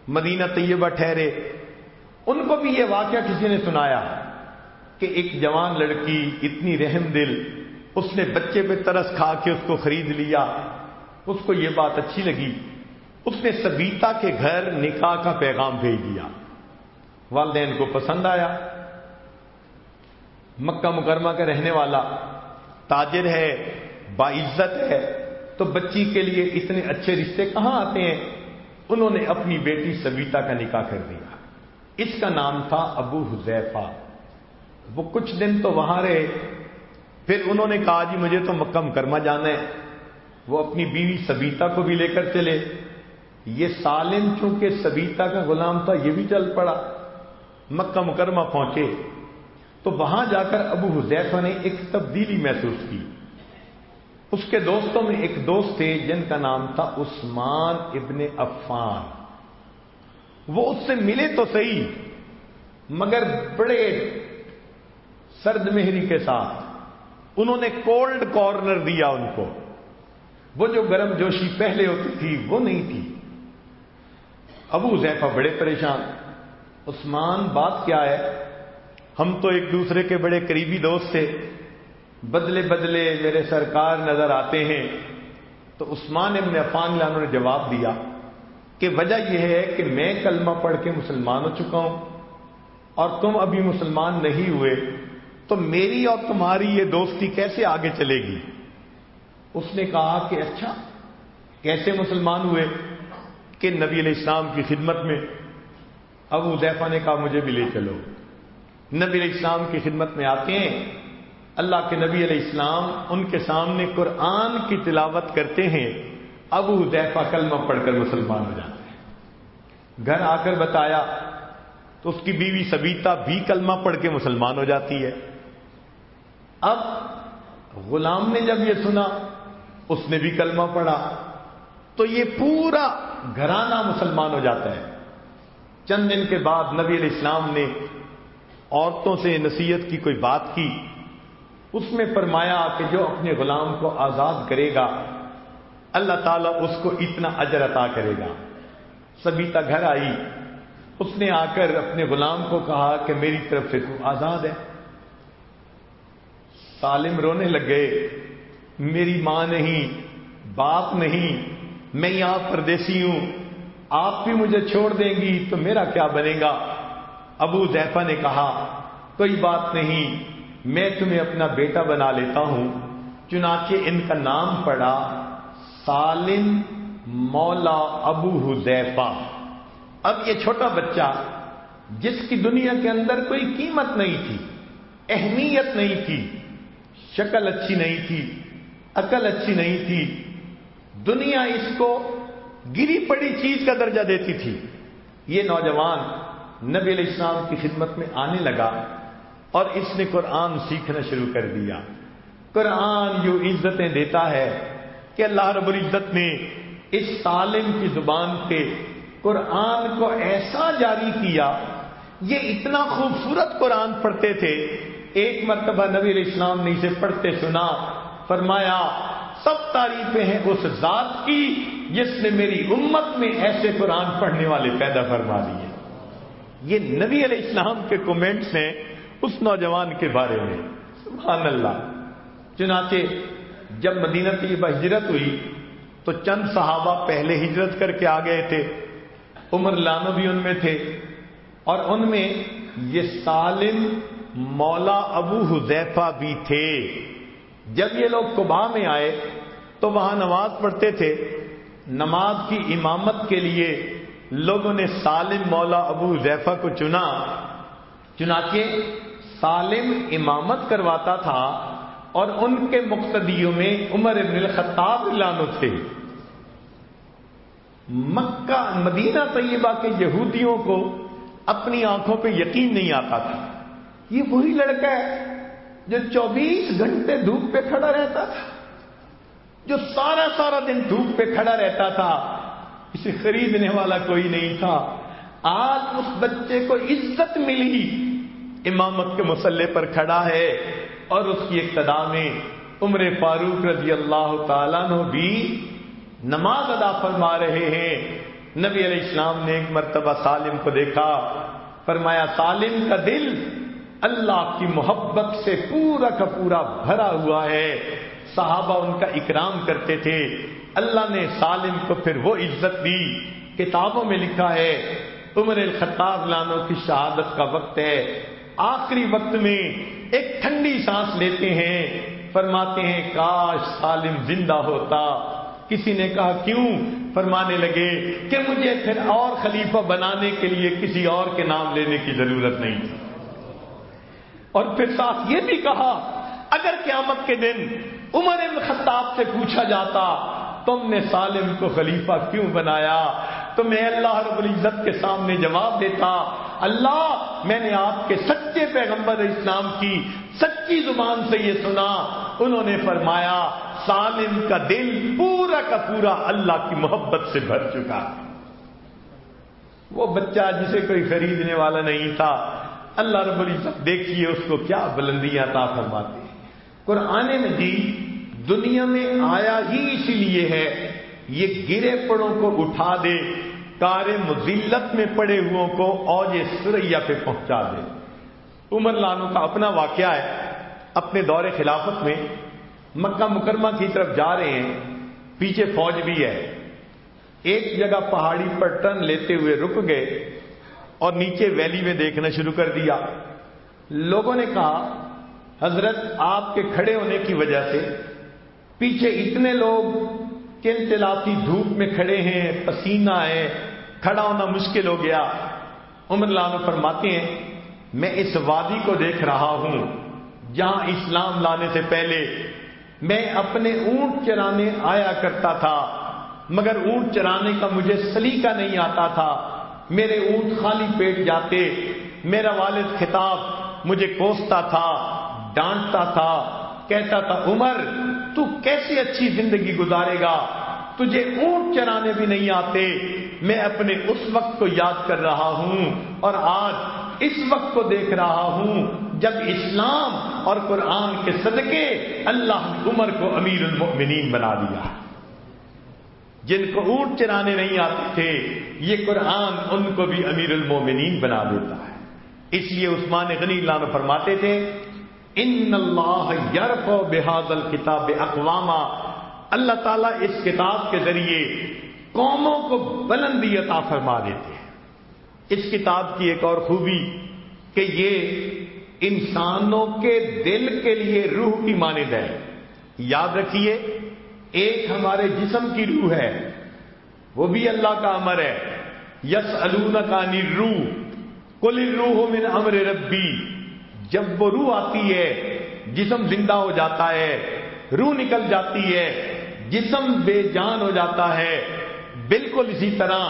مدینہ طیبہ ٹھہرے۔ ان کو بھی یہ واقعہ کسی نے سنایا کہ ایک جوان لڑکی اتنی رحم دل، اس نے بچے پہ ترس کھا کے اس کو خرید لیا۔ اس کو یہ بات اچھی لگی۔ اس نے سبیتا کے گھر نکاح کا پیغام بھیج دیا۔ والدین کو پسند آیا۔ مکہ مکرمہ کا رہنے والا، تاجر ہے باعزت ہے، تو بچی کے لیے اتنے اچھے رشتے کہاں آتے ہیں؟ انہوں نے اپنی بیٹی سبیتا کا نکاح کر دیا۔ اس کا نام تھا ابو حذیفہ۔ وہ کچھ دن تو وہاں رہے۔ پھر انہوں نے کہا جی مجھے تو مکہ مکرمہ جانا ہے۔ وہ اپنی بیوی سبیتا کو بھی لے کر چلے۔ یہ سالم، چونکہ سبیتا کا غلام تھا، یہ بھی چل پڑا۔ مکہ مکرمہ پہنچے۔ تو وہاں جا کر ابو حذیفہ نے ایک تبدیلی محسوس کی۔ اس کے دوستوں میں ایک دوست تھے جن کا نام تھا عثمان ابن عفان۔ وہ اس سے ملے تو صحیح، مگر بڑے سرد مہری کے ساتھ۔ انہوں نے کولڈ کارنر دیا ان کو۔ وہ جو گرم جوشی پہلے ہوتی تھی، وہ نہیں تھی۔ ابو زیفا بڑے پریشان۔ عثمان، بات کیا ہے؟ ہم تو ایک دوسرے کے بڑے قریبی دوست تھے۔ بدلے بدلے میرے سرکار نظر آتے ہیں۔ تو عثمان ابن عفان لانوں نے جواب دیا کہ وجہ یہ ہے کہ میں کلمہ پڑھ کے مسلمان ہو چکا ہوں اور تم ابھی مسلمان نہیں ہوئے، تو میری اور تمہاری یہ دوستی کیسے آگے چلے گی؟ اس نے کہا کہ اچھا کیسے مسلمان ہوئے؟ کہ نبی علیہ السلام کی خدمت میں۔ ابو زیفا نے کہا، مجھے بھی لے چلو۔ نبی علیہ السلام کی خدمت میں آتے ہیں۔ اللہ کے نبی علیہ السلام ان کے سامنے قرآن کی تلاوت کرتے ہیں۔ ابو دیفا کلمہ پڑھ کر مسلمان ہو جاتے ہیں۔ گھر آ کر بتایا تو اس کی بیوی سبیتا بھی کلمہ پڑھ کے مسلمان ہو جاتی ہے۔ اب غلام نے جب یہ سنا، اس نے بھی کلمہ پڑھا۔ تو یہ پورا گھرانہ مسلمان ہو جاتا ہے۔ چند دن کے بعد نبی علیہ السلام نے عورتوں سے نصیحت کی کوئی بات کی، اس میں فرمایا کہ جو اپنے غلام کو آزاد کرے گا، اللہ تعالیٰ اس کو اتنا اجر عطا کرے گا۔ سبیتا گھر آئی، اس نے آ کر اپنے غلام کو کہا کہ میری طرف سے تو آزاد ہے۔ سالم رونے لگ گئے، میری ماں نہیں، باپ نہیں، میں یہاں پردیسی ہوں، آپ بھی مجھے چھوڑ دیں گی تو میرا کیا بنے گا؟ ابو زیفا نے کہا، کوئی بات نہیں، میں تمہیں اپنا بیٹا بنا لیتا ہوں۔ چنانچہ ان کا نام پڑا سالم مولا ابو حذیفہ۔ اب یہ چھوٹا بچہ، جس کی دنیا کے اندر کوئی قیمت نہیں تھی، اہمیت نہیں تھی، شکل اچھی نہیں تھی، عقل اچھی نہیں تھی، دنیا اس کو گری پڑی چیز کا درجہ دیتی تھی۔ یہ نوجوان نبی علیہ السلام کی خدمت میں آنے لگا اور اس نے قرآن سیکھنا شروع کر دیا۔ قرآن جو عزتیں دیتا ہے کہ اللہ رب العزت نے اس سالم کی زبان پہ قرآن کو ایسا جاری کیا۔ یہ اتنا خوبصورت قرآن پڑھتے تھے۔ ایک مرتبہ نبی علیہ السلام نے اسے پڑھتے سنا، فرمایا، سب تعریفیں ہیں اس ذات کی جس نے میری امت میں ایسے قرآن پڑھنے والے پیدا فرما دیے۔ یہ نبی علیہ السلام کے کومنٹس ہیں اس نوجوان کے بارے میں۔ سبحان اللہ۔ چنانچہ جب مدینہ طیبہ ہجرت ہوئی تو چند صحابہ پہلے ہجرت کر کے آ گئے تھے۔ عمر لانو بھی ان میں تھے۔ اور ان میں یہ سالم مولا ابو حذیفہ بھی تھے۔ جب یہ لوگ کبا میں آئے تو وہاں نماز پڑھتے تھے۔ نماز کی امامت کے لیے لوگوں نے سالم مولا ابو زیفا کو چنا۔ چنانچہ سالم امامت کرواتا تھا اور ان کے مقتدیوں میں عمر ابن الخطاب لانو تھے۔ مکہ، مدینہ طیبہ کے یہودیوں کو اپنی آنکھوں پہ یقین نہیں آتا تھا۔ یہ وہی لڑکا ہے جو چوبیس گھنٹے دھوپ پہ کھڑا رہتا تھا، جو سارا سارا دن دھوپ پہ کھڑا رہتا تھا۔ اسے خریدنے والا کوئی نہیں تھا۔ آج اس بچے کو عزت ملی۔ امامت کے مسلح پر کھڑا ہے اور اس کی ابتدا میں عمر فاروق رضی اللہ تعالیٰ نے بھی نماز ادا فرما رہے ہیں۔ نبی علیہ السلام نے ایک مرتبہ سالم کو دیکھا۔ فرمایا، سالم کا دل اللہ کی محبت سے پورا کا پورا بھرا ہوا ہے۔ صحابہ ان کا اکرام کرتے تھے۔ اللہ نے سالم کو پھر وہ عزت دی، کتابوں میں لکھا ہے، عمر الخطاب لانوں کی شہادت کا وقت ہے۔ آخری وقت میں ایک ٹھنڈی سانس لیتے ہیں، فرماتے ہیں، کاش سالم زندہ ہوتا۔ کسی نے کہا، کیوں؟ فرمانے لگے کہ مجھے پھر اور خلیفہ بنانے کے لیے کسی اور کے نام لینے کی ضرورت نہیں۔ اور پھر ساتھ یہ بھی کہا، اگر قیامت کے دن عمر خطاب سے پوچھا جاتا تم نے سالم کو خلیفہ کیوں بنایا؟ تو میں اللہ رب العزت کے سامنے جواب دیتا، اللہ، میں نے آپ کے سچے پیغمبر اسلام کی سچی زبان سے یہ سنا۔ انہوں نے فرمایا، سالم کا دل پورا کا پورا اللہ کی محبت سے بھر چکا۔ وہ بچہ جسے کوئی خریدنے والا نہیں تھا، اللہ رب العزت دیکھیے اس کو کیا بلندیاں تا فرماتے قرآن مجید دنیا میں آیا ہی اسی لیے ہے، یہ گرے پڑوں کو اٹھا دے کار مزلت میں پڑے ہوئوں کو اوج سریا پہ پہنچا دے۔ عمر لانو کا اپنا واقعہ ہے، اپنے دور خلافت میں مکہ مکرمہ کی طرف جا رہے ہیں، پیچھے فوج بھی ہے۔ ایک جگہ پہاڑی پر ٹرن لیتے ہوئے رک گئے اور نیچے ویلی میں دیکھنا شروع کر دیا۔ لوگوں نے کہا، حضرت آپ کے کھڑے ہونے کی وجہ سے پیچھے اتنے لوگ کن تلاتی دھوپ میں کھڑے ہیں، پسینہ ہے، کھڑا ہونا مشکل ہو گیا۔ عمر لانو فرماتے ہیں، میں اس وادی کو دیکھ رہا ہوں۔ جہاں اسلام لانے سے پہلے میں اپنے اونٹ چرانے آیا کرتا تھا، مگر اونٹ چرانے کا مجھے سلیقہ نہیں آتا تھا۔ میرے اونٹ خالی پیٹ جاتے، میرا والد خطاب مجھے کوستا تھا، ڈانٹتا تھا، کہتا تھا، عمر تو کیسی اچھی زندگی گزارے گا؟ تجھے اونٹ چرانے بھی نہیں آتے۔ میں اپنے اس وقت کو یاد کر رہا ہوں اور آج اس وقت کو دیکھ رہا ہوں جب اسلام اور قرآن کے صدقے اللہ عمر کو امیر المؤمنین بنا دیا۔ جن کو اونٹ چرانے نہیں آتے تھے، یہ قرآن ان کو بھی امیر المومنین بنا دیتا ہے۔ اس لیے عثمان غنی اللہ فرماتے تھے ان اللہ یرف و بحاد الکتاب اقوامہ اللہ تعالیٰ اس کتاب کے ذریعے قوموں کو بلندی عطا فرما دیتے ہیں۔ اس کتاب کی ایک اور خوبی کہ یہ انسانوں کے دل کے لیے روح کی مانند ہے۔ یاد رکھیے، ایک ہمارے جسم کی روح ہے، وہ بھی اللہ کا امر ہے۔ یس الون کا روح کل روح من امر ربی۔ جب وہ روح آتی ہے، جسم زندہ ہو جاتا ہے، روح نکل جاتی ہے، جسم بے جان ہو جاتا ہے۔ بالکل اسی طرح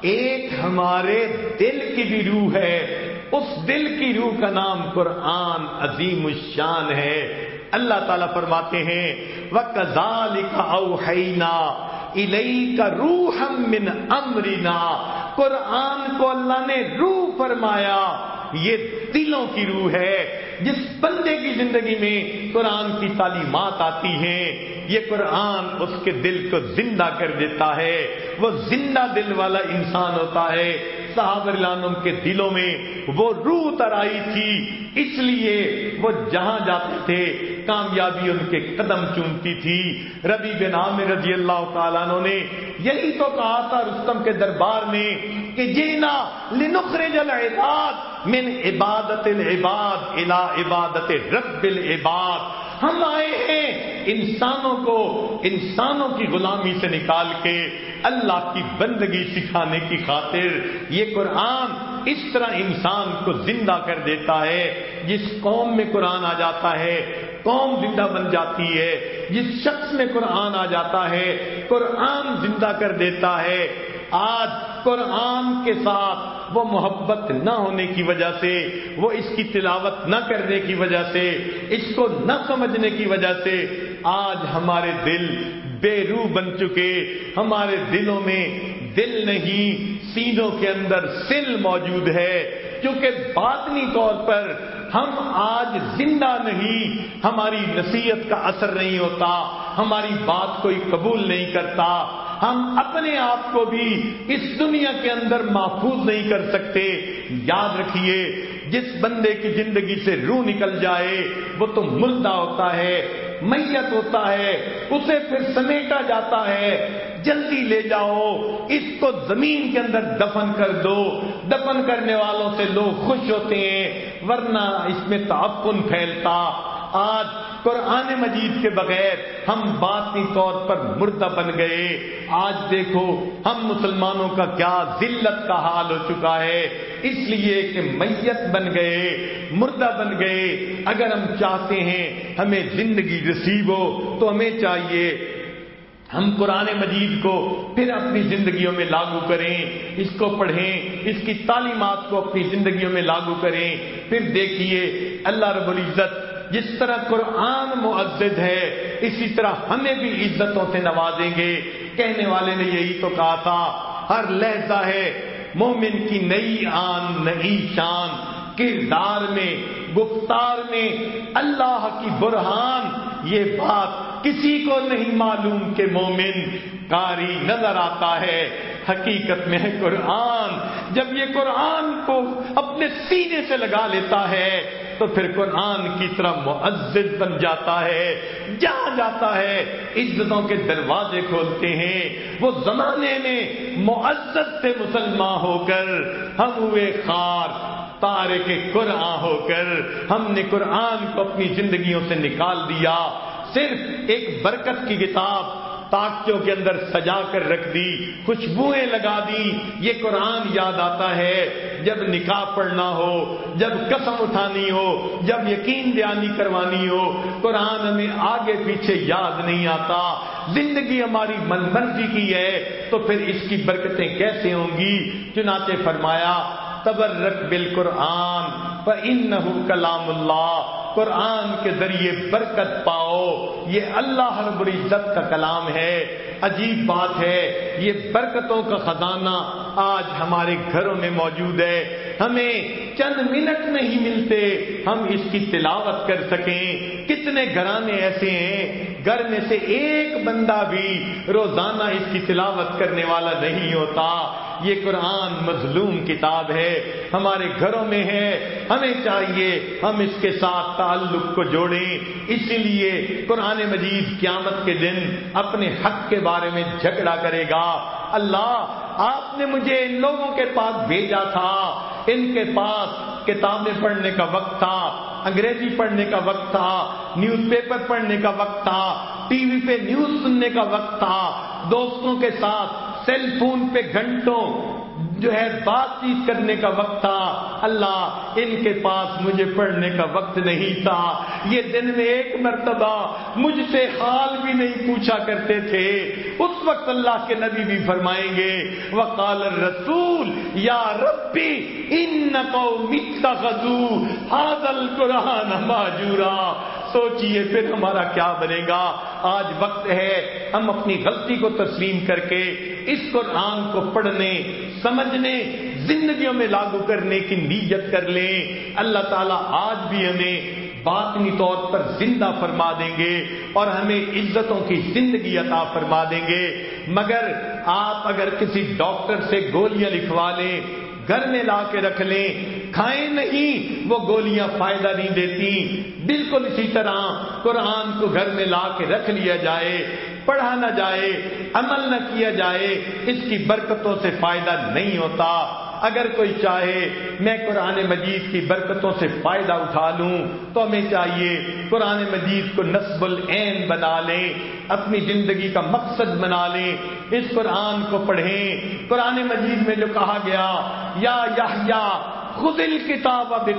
ایک ہمارے دل کی بھی روح ہے۔ اس دل کی روح کا نام قرآن عظیم الشان ہے۔ اللہ تعالیٰ فرماتے ہیں وہ کزال کا اوہینا الئی کا روح من امرینا قرآن کو اللہ نے روح فرمایا۔ یہ دلوں کی روح ہے۔ جس بندے کی زندگی میں قرآن کی تعلیمات آتی ہیں، یہ قرآن اس کے دل کو زندہ کر دیتا ہے۔ وہ زندہ دل والا انسان ہوتا ہے۔ صحابر لانم کے دلوں میں وہ روح تر آئی تھی۔ اس لیے وہ جہاں جاتے تھے، کامیابی ان کے قدم چومتی تھی۔ ربی بن عامر رضی اللہ تعالیٰ نے یہی تو کہا تھا رستم کے دربار میں کہ جینا لنخرج العباد۔ من عبادت العباد الى عبادت رب العباد۔ ہم آئے ہیں انسانوں کو، انسانوں کی غلامی سے نکال کے اللہ کی بندگی سکھانے کی خاطر۔ یہ قرآن اس طرح انسان کو زندہ کر دیتا ہے، جس قوم میں قرآن آ جاتا ہے، قوم زندہ بن جاتی ہے، جس شخص میں قرآن آ جاتا ہے، قرآن زندہ کر دیتا ہے۔ آج قرآن کے ساتھ وہ محبت نہ ہونے کی وجہ سے، وہ اس کی تلاوت نہ کرنے کی وجہ سے، اس کو نہ سمجھنے کی وجہ سے آج ہمارے دل بے روح بن چکے۔ ہمارے دلوں میں دل نہیں، سینوں کے اندر سل موجود ہے۔ کیونکہ باطنی طور پر ہم آج زندہ نہیں، ہماری نصیحت کا اثر نہیں ہوتا، ہماری بات کوئی قبول نہیں کرتا۔ ہم اپنے آپ کو بھی اس دنیا کے اندر محفوظ نہیں کر سکتے۔ یاد رکھیے، جس بندے کی زندگی سے روح نکل جائے، وہ تو مردہ ہوتا ہے، میت ہوتا ہے، اسے پھر سمیٹا جاتا ہے۔ جلدی لے جاؤ، اس کو زمین کے اندر دفن کر دو۔ دفن کرنے والوں سے لوگ خوش ہوتے ہیں، ورنہ اس میں تعفن پھیلتا۔ آج قرآن مجید کے بغیر ہم باطنی طور پر مردہ بن گئے۔ آج دیکھو، ہم مسلمانوں کا کیا ذلت کا حال ہو چکا ہے۔ اس لیے کہ میت بن گئے، مردہ بن گئے۔ اگر ہم چاہتے ہیں ہمیں زندگی رسیب ہو، تو ہمیں چاہیے ہم قرآن مجید کو پھر اپنی زندگیوں میں لاگو کریں۔ اس کو پڑھیں، اس کی تعلیمات کو اپنی زندگیوں میں لاگو کریں۔ پھر دیکھیے، اللہ رب العزت جس طرح قرآن معزز ہے، اسی طرح ہمیں بھی عزتوں سے نوازیں گے۔ کہنے والے نے یہی تو کہا تھا، ہر لہجہ ہے، مومن کی نئی آن، نئی شان، کردار میں، گفتار میں، اللہ کی برہان۔ یہ بات کسی کو نہیں معلوم کہ مومن کاری نظر آتا ہے۔ حقیقت میں ہے قرآن۔ جب یہ قرآن کو اپنے سینے سے لگا لیتا ہے، تو پھر قرآن کی طرح معزز بن جاتا ہے جہاں جاتا ہے۔ عزتوں کے دروازے کھولتے ہیں۔ وہ زمانے میں معزز سے مسلمان ہو کر۔ ہم ہوئے خار، تارے کے قرآن ہو کر۔ ہم نے قرآن کو اپنی زندگیوں سے نکال دیا۔ صرف ایک برکت کی کتاب تاکیوں کے اندر سجا کر رکھ دی، خوشبوئیں لگا دی۔ یہ قرآن یاد آتا ہے، جب نکاح پڑھنا ہو، جب قسم اٹھانی ہو، جب یقین دیانی کروانی ہو، قرآن ہمیں آگے پیچھے یاد نہیں آتا۔ زندگی ہماری من مرضی کی ہے، تو پھر اس کی برکتیں کیسے ہوں گی؟ چنانچہ فرمایا، تبرک بال قرآن ان کلام اللہ۔ قرآن کے ذریعے برکت پاؤ، یہ اللہ رب العزت کا کلام ہے۔ عجیب بات ہے، یہ برکتوں کا خزانہ آج ہمارے گھروں میں موجود ہے۔ ہمیں چند منٹ نہیں ملتے، ہم اس کی تلاوت کر سکیں۔ کتنے گھرانے ایسے ہیں گھر میں سے ایک بندہ بھی روزانہ اس کی تلاوت کرنے والا نہیں ہوتا۔ یہ قرآن مظلوم کتاب ہے۔ ہمارے گھروں میں ہے۔ ہمیں چاہیے ہم اس کے ساتھ تعلق کو جوڑیں۔ اسی لیے قرآن مجید قیامت کے دن اپنے حق کے بارے میں جھگڑا کرے گا۔ اللہ، آپ نے مجھے ان لوگوں کے پاس بھیجا تھا۔ ان کے پاس کتابیں پڑھنے کا وقت تھا۔ انگریزی پڑھنے کا وقت تھا، نیوز پیپر پڑھنے کا وقت تھا، ٹی وی پہ نیوز سننے کا وقت تھا۔ دوستوں کے ساتھ سیل فون پہ گھنٹوں جو ہے بات چیت کرنے کا وقت تھا۔ اللہ ان کے پاس مجھے پڑھنے کا وقت نہیں تھا۔ یہ دن میں ایک مرتبہ مجھ سے حال بھی نہیں پوچھا کرتے تھے۔ اس وقت اللہ کے نبی بھی فرمائیں گے، وقال رسول یا ربی ان کو متا خزو حاضل قرآن ماجورا۔ سوچئے پھر ہمارا کیا بنے گا؟ آج وقت ہے، ہم اپنی غلطی کو تسلیم کر کے اس قرآن کو پڑھنے، سمجھنے، زندگیوں میں لاگو کرنے کی نیت کر لیں۔ اللہ تعالیٰ آج بھی ہمیں باطنی طور پر زندہ فرما دیں گے اور ہمیں عزتوں کی زندگی عطا فرما دیں گے۔ مگر آپ اگر کسی ڈاکٹر سے گولیاں لکھوا لیں گھر میں لا کے رکھ لیں۔ کھائیں نہیں، وہ گولیاں فائدہ نہیں دیتی۔ بالکل اسی طرح قرآن کو گھر میں لا کے رکھ لیا جائے، پڑھا نہ جائے، عمل نہ کیا جائے، اس کی برکتوں سے فائدہ نہیں ہوتا۔ اگر کوئی چاہے میں قرآن مجید کی برکتوں سے فائدہ اٹھا لوں، تو ہمیں چاہیے قرآن مجید کو نصب العین بنا لیں، اپنی زندگی کا مقصد بنا لیں، اس قرآن کو پڑھیں۔ قرآن مجید میں جو کہا گیا، یا یا خود کتاب اب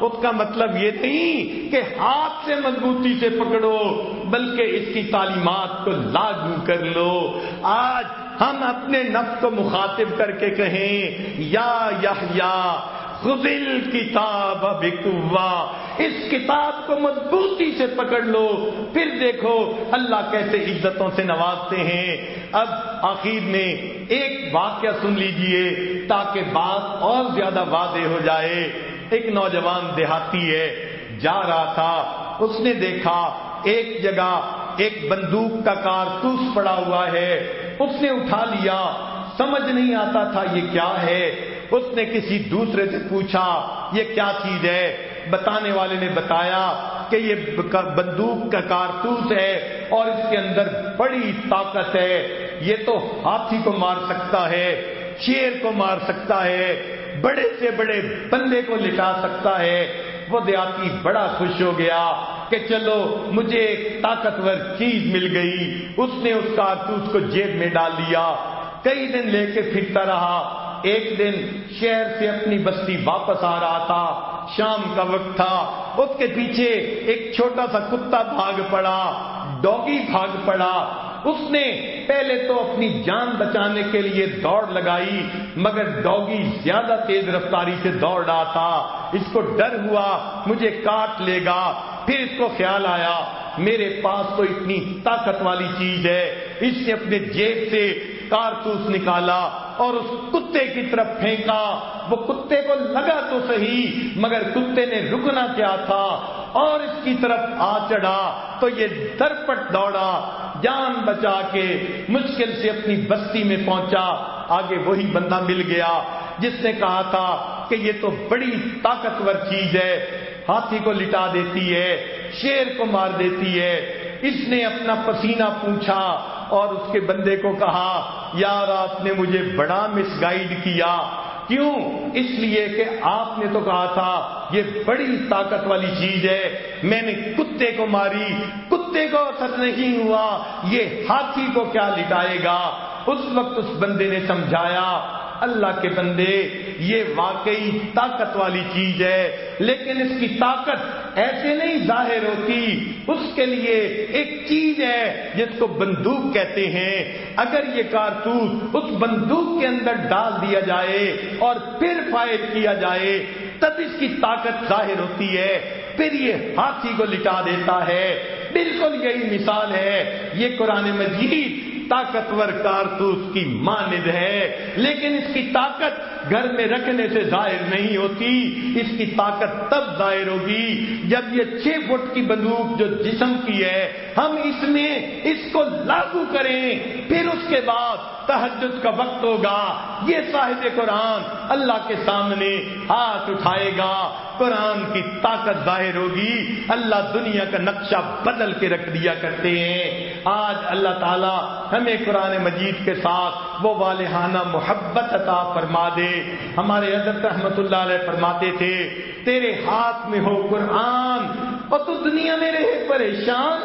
اس کا مطلب یہ نہیں کہ ہاتھ سے مضبوطی سے پکڑو، بلکہ اس کی تعلیمات کو لاگو کر لو۔ آج ہم اپنے نفس کو مخاطب کر کے کہیں، یا یا خزل کتاب بکوا، اس کتاب کو مضبوطی سے پکڑ لو، پھر دیکھو اللہ کیسے عزتوں سے نوازتے ہیں۔ اب آخر میں ایک واقعہ سن لیجیے تاکہ بات اور زیادہ واضح ہو جائے۔ ایک نوجوان دیہاتی ہے، جا رہا تھا، اس نے دیکھا ایک جگہ ایک بندوق کا کارتوس پڑا ہوا ہے۔ اس نے اٹھا لیا۔ سمجھ نہیں آتا تھا یہ کیا ہے۔ اس نے کسی دوسرے سے پوچھا، یہ کیا چیز ہے؟ بتانے والے نے بتایا کہ یہ بندوق کا کارتوس ہے اور اس کے اندر بڑی طاقت ہے۔ یہ تو ہاتھی کو مار سکتا ہے، شیر کو مار سکتا ہے، بڑے سے بڑے بندے کو لٹا سکتا ہے۔ وہ دیہاتی بڑا خوش ہو گیا۔ کہ چلو مجھے ایک طاقتور چیز مل گئی۔ اس نے اس کارتوس کو جیب میں ڈال دیا کئی دن لے کے پھرتا رہا۔ ایک دن شہر سے اپنی بستی واپس آ رہا تھا۔ شام کا وقت تھا۔ اس کے پیچھے ایک چھوٹا سا کتا بھاگ پڑا۔ ڈوگی بھاگ پڑا۔ اس نے پہلے تو اپنی جان بچانے کے لیے دوڑ لگائی، مگر ڈوگی زیادہ تیز رفتاری سے دوڑ رہا تھا۔ اس کو ڈر ہوا، مجھے کاٹ لے گا۔ پھر اس کو خیال آیا، میرے پاس تو اتنی طاقت والی چیز ہے۔ اس نے اپنے جیب سے کارتوس نکالا اور اس کتے کی طرف پھینکا۔ وہ کتے کو لگا تو صحیح، مگر کتے نے رکنا کیا تھا اور اس کی طرف آ چڑھا۔ تو یہ درپٹ دوڑا، جان بچا کے مشکل سے اپنی بستی میں پہنچا۔ آگے وہی بندہ مل گیا، جس نے کہا تھا کہ یہ تو بڑی طاقتور چیز ہے۔ ہاتھی کو لٹا دیتی ہے، شیر کو مار دیتی ہے۔ اس نے اپنا پسینہ پوچھا اور اس کے بندے کو کہا یار آپ نے مجھے بڑا مس گائیڈ کیا۔ کیوں؟ اس لیے کہ آپ نے تو کہا تھا، یہ بڑی طاقت والی چیز ہے۔ میں نے کتے کو ماری، کتے کو اثر نہیں ہوا۔ یہ ہاتھی کو کیا لٹائے گا؟ اس وقت اس بندے نے سمجھایا اللہ کے بندے، یہ واقعی طاقت والی چیز ہے۔ لیکن اس کی طاقت ایسے نہیں ظاہر ہوتی، اس کے لیے ایک چیز ہے جس کو بندوق کہتے ہیں۔ اگر یہ کارتوس اس بندوق کے اندر ڈال دیا جائے اور پھر فائر کیا جائے، تب اس کی طاقت ظاہر ہوتی ہے۔ پھر یہ ہاتھی کو لٹا دیتا ہے۔ بالکل یہی مثال ہے۔ یہ قرآن مجید طاقتور کارتوس کی ماند ہے، لیکن اس کی طاقت گھر میں رکھنے سے ظاہر نہیں ہوتی۔ اس کی طاقت تب ظاہر ہوگی جب یہ چھ فٹ کی بندوق جو جسم کی ہے، ہم اس میں اس کو لاگو کریں۔ پھر اس کے بعد تحجد کا وقت ہوگا۔ یہ صاحب قرآن اللہ کے سامنے ہاتھ اٹھائے گا۔ قرآن کی طاقت ظاہر ہوگی۔ اللہ دنیا کا نقشہ بدل کے رکھ دیا کرتے ہیں۔ آج اللہ تعالی ہمیں قرآن مجید کے ساتھ وہ والہانہ محبت عطا فرما دے۔ ہمارے حضرت رحمت اللہ علیہ فرماتے تھے، تیرے ہاتھ میں ہو قرآن اور تو دنیا میں رہے پریشان۔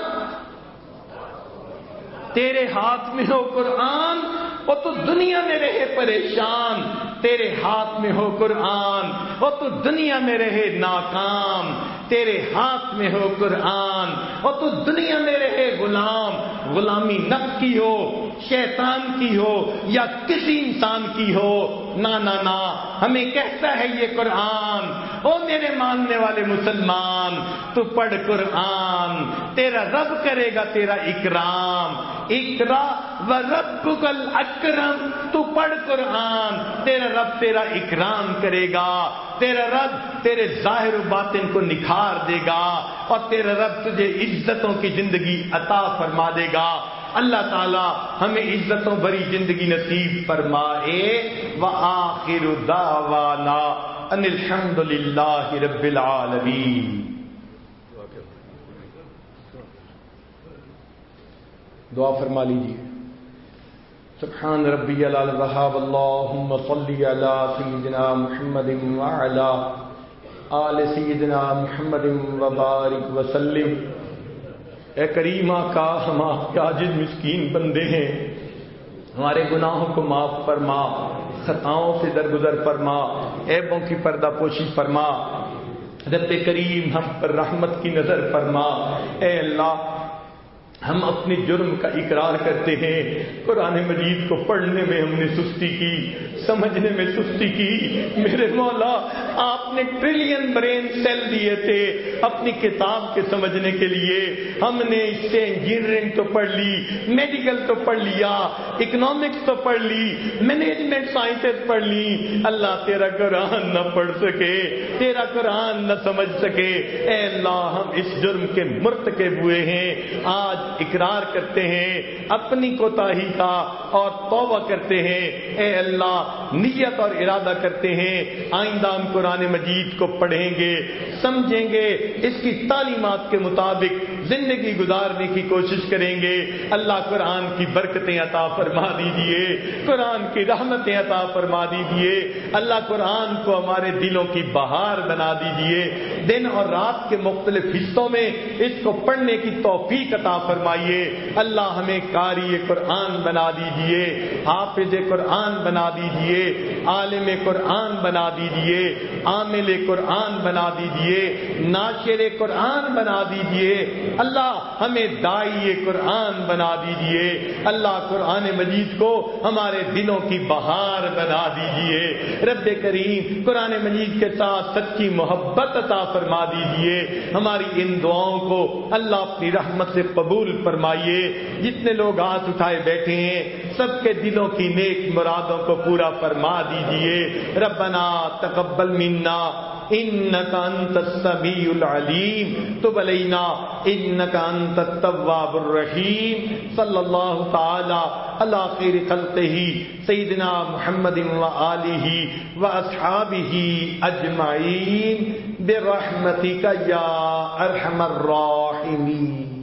تیرے ہاتھ میں ہو قرآن وہ تو دنیا میں رہے پریشان۔ تیرے ہاتھ میں ہو قرآن وہ تو دنیا میں رہے ناکام۔ تیرے ہاتھ میں ہو قرآن وہ تو دنیا میں رہے غلامی نفس کی ہو شیطان کی ہو یا کسی انسان کی ہو نہ نہ ہمیں کہتا ہے یہ قرآن۔ او میرے ماننے والے مسلمان، تو پڑھ قرآن۔ تیرا رب کرے گا تیرا اکرام۔ اکرا و رب کل اکرم تو پڑھ قرآن۔ تیرا رب تیرا اکرام کرے گا۔ تیرا رب تیرے ظاہر و باطن کو نکھار دے گا۔ اور تیرا رب تجھے عزتوں کی زندگی عطا فرما دے گا۔ اللہ تعالی ہمیں عزتوں بری زندگی نصیب فرمائے و آخر دعوانا ان الحمد للہ رب العالمین۔ دعا فرما لیجیے سبحان ربي على الوهاب اللهم صل على سيدنا محمد وعلى آل سيدنا محمد وبارك وسلم۔ اے کریمہ کا ہم آپ کے عاجز مسکین بندے ہیں۔ ہمارے گناہوں کو معاف فرما، خطاؤں سے درگزر فرما، عیبوں کی پردہ پوشی فرما۔ رب کریم ہم پر رحمت کی نظر فرما۔ اے اللہ ہم اپنے جرم کا اقرار کرتے ہیں۔ قرآن مجید کو پڑھنے میں ہم نے سستی کی، سمجھنے میں سستی کی۔ میرے مولا، آپ نے ٹریلین برین سیل دیے تھے اپنی کتاب کے سمجھنے کے لیے۔ ہم نے اس سے انجینئرنگ تو پڑھ لی، میڈیکل تو پڑھ لیا، اکنامکس تو پڑھ لی، مینجمنٹ سائنسز پڑھ لی۔ اللہ تیرا قرآن نہ پڑھ سکے، تیرا قرآن نہ سمجھ سکے۔ اے اللہ، ہم اس جرم کے مرتکب ہوئے ہیں۔ آج اقرار کرتے ہیں، اپنی کوتاہی کا اور توبہ کرتے ہیں۔ اے اللہ، نیت اور ارادہ کرتے ہیں۔ آئندہ ہم قرآن مجید کو پڑھیں گے، سمجھیں گے۔ اس کی تعلیمات کے مطابق زندگی گزارنے کی کوشش کریں گے۔ اللہ قرآن کی برکتیں عطا فرما دیجیے قرآن کی رحمتیں عطا فرما دیجیے اللہ قرآن کو ہمارے دلوں کی بہار بنا دیجیے دن اور رات کے مختلف حصوں میں اس کو پڑھنے کی توفیق عطا فرمائیے۔ اللہ ہمیں کاری قرآن بنا دیجیے حافظ قرآن بنا دیجیے عالم قرآن بنا دیجیے عامل قرآن بنا دیجیے ناشر قرآن بنا دیجیے اللہ ہمیں دائی قرآن بنا دیجیے اللہ قرآن مجید کو ہمارے دلوں کی بہار بنا دیجیے رب کریم قرآن مجید کے ساتھ سچی محبت عطا فرما دیجیے ہماری ان دعاؤں کو اللہ اپنی رحمت سے قبول فرمائیے۔ جتنے لوگ ہاتھ اٹھائے بیٹھے ہیں، سب کے دلوں کی نیک مرادوں کو پورا فرما دیجیے ربنا تقبل منا انکا انت السمیع العلیم تب علينا انکا انت التواب الرحیم صلی اللہ تعالی على خیر خلقہ سیدنا محمد و آلہ و اصحابہ اجمعین برحمتک یا ارحم الراحمین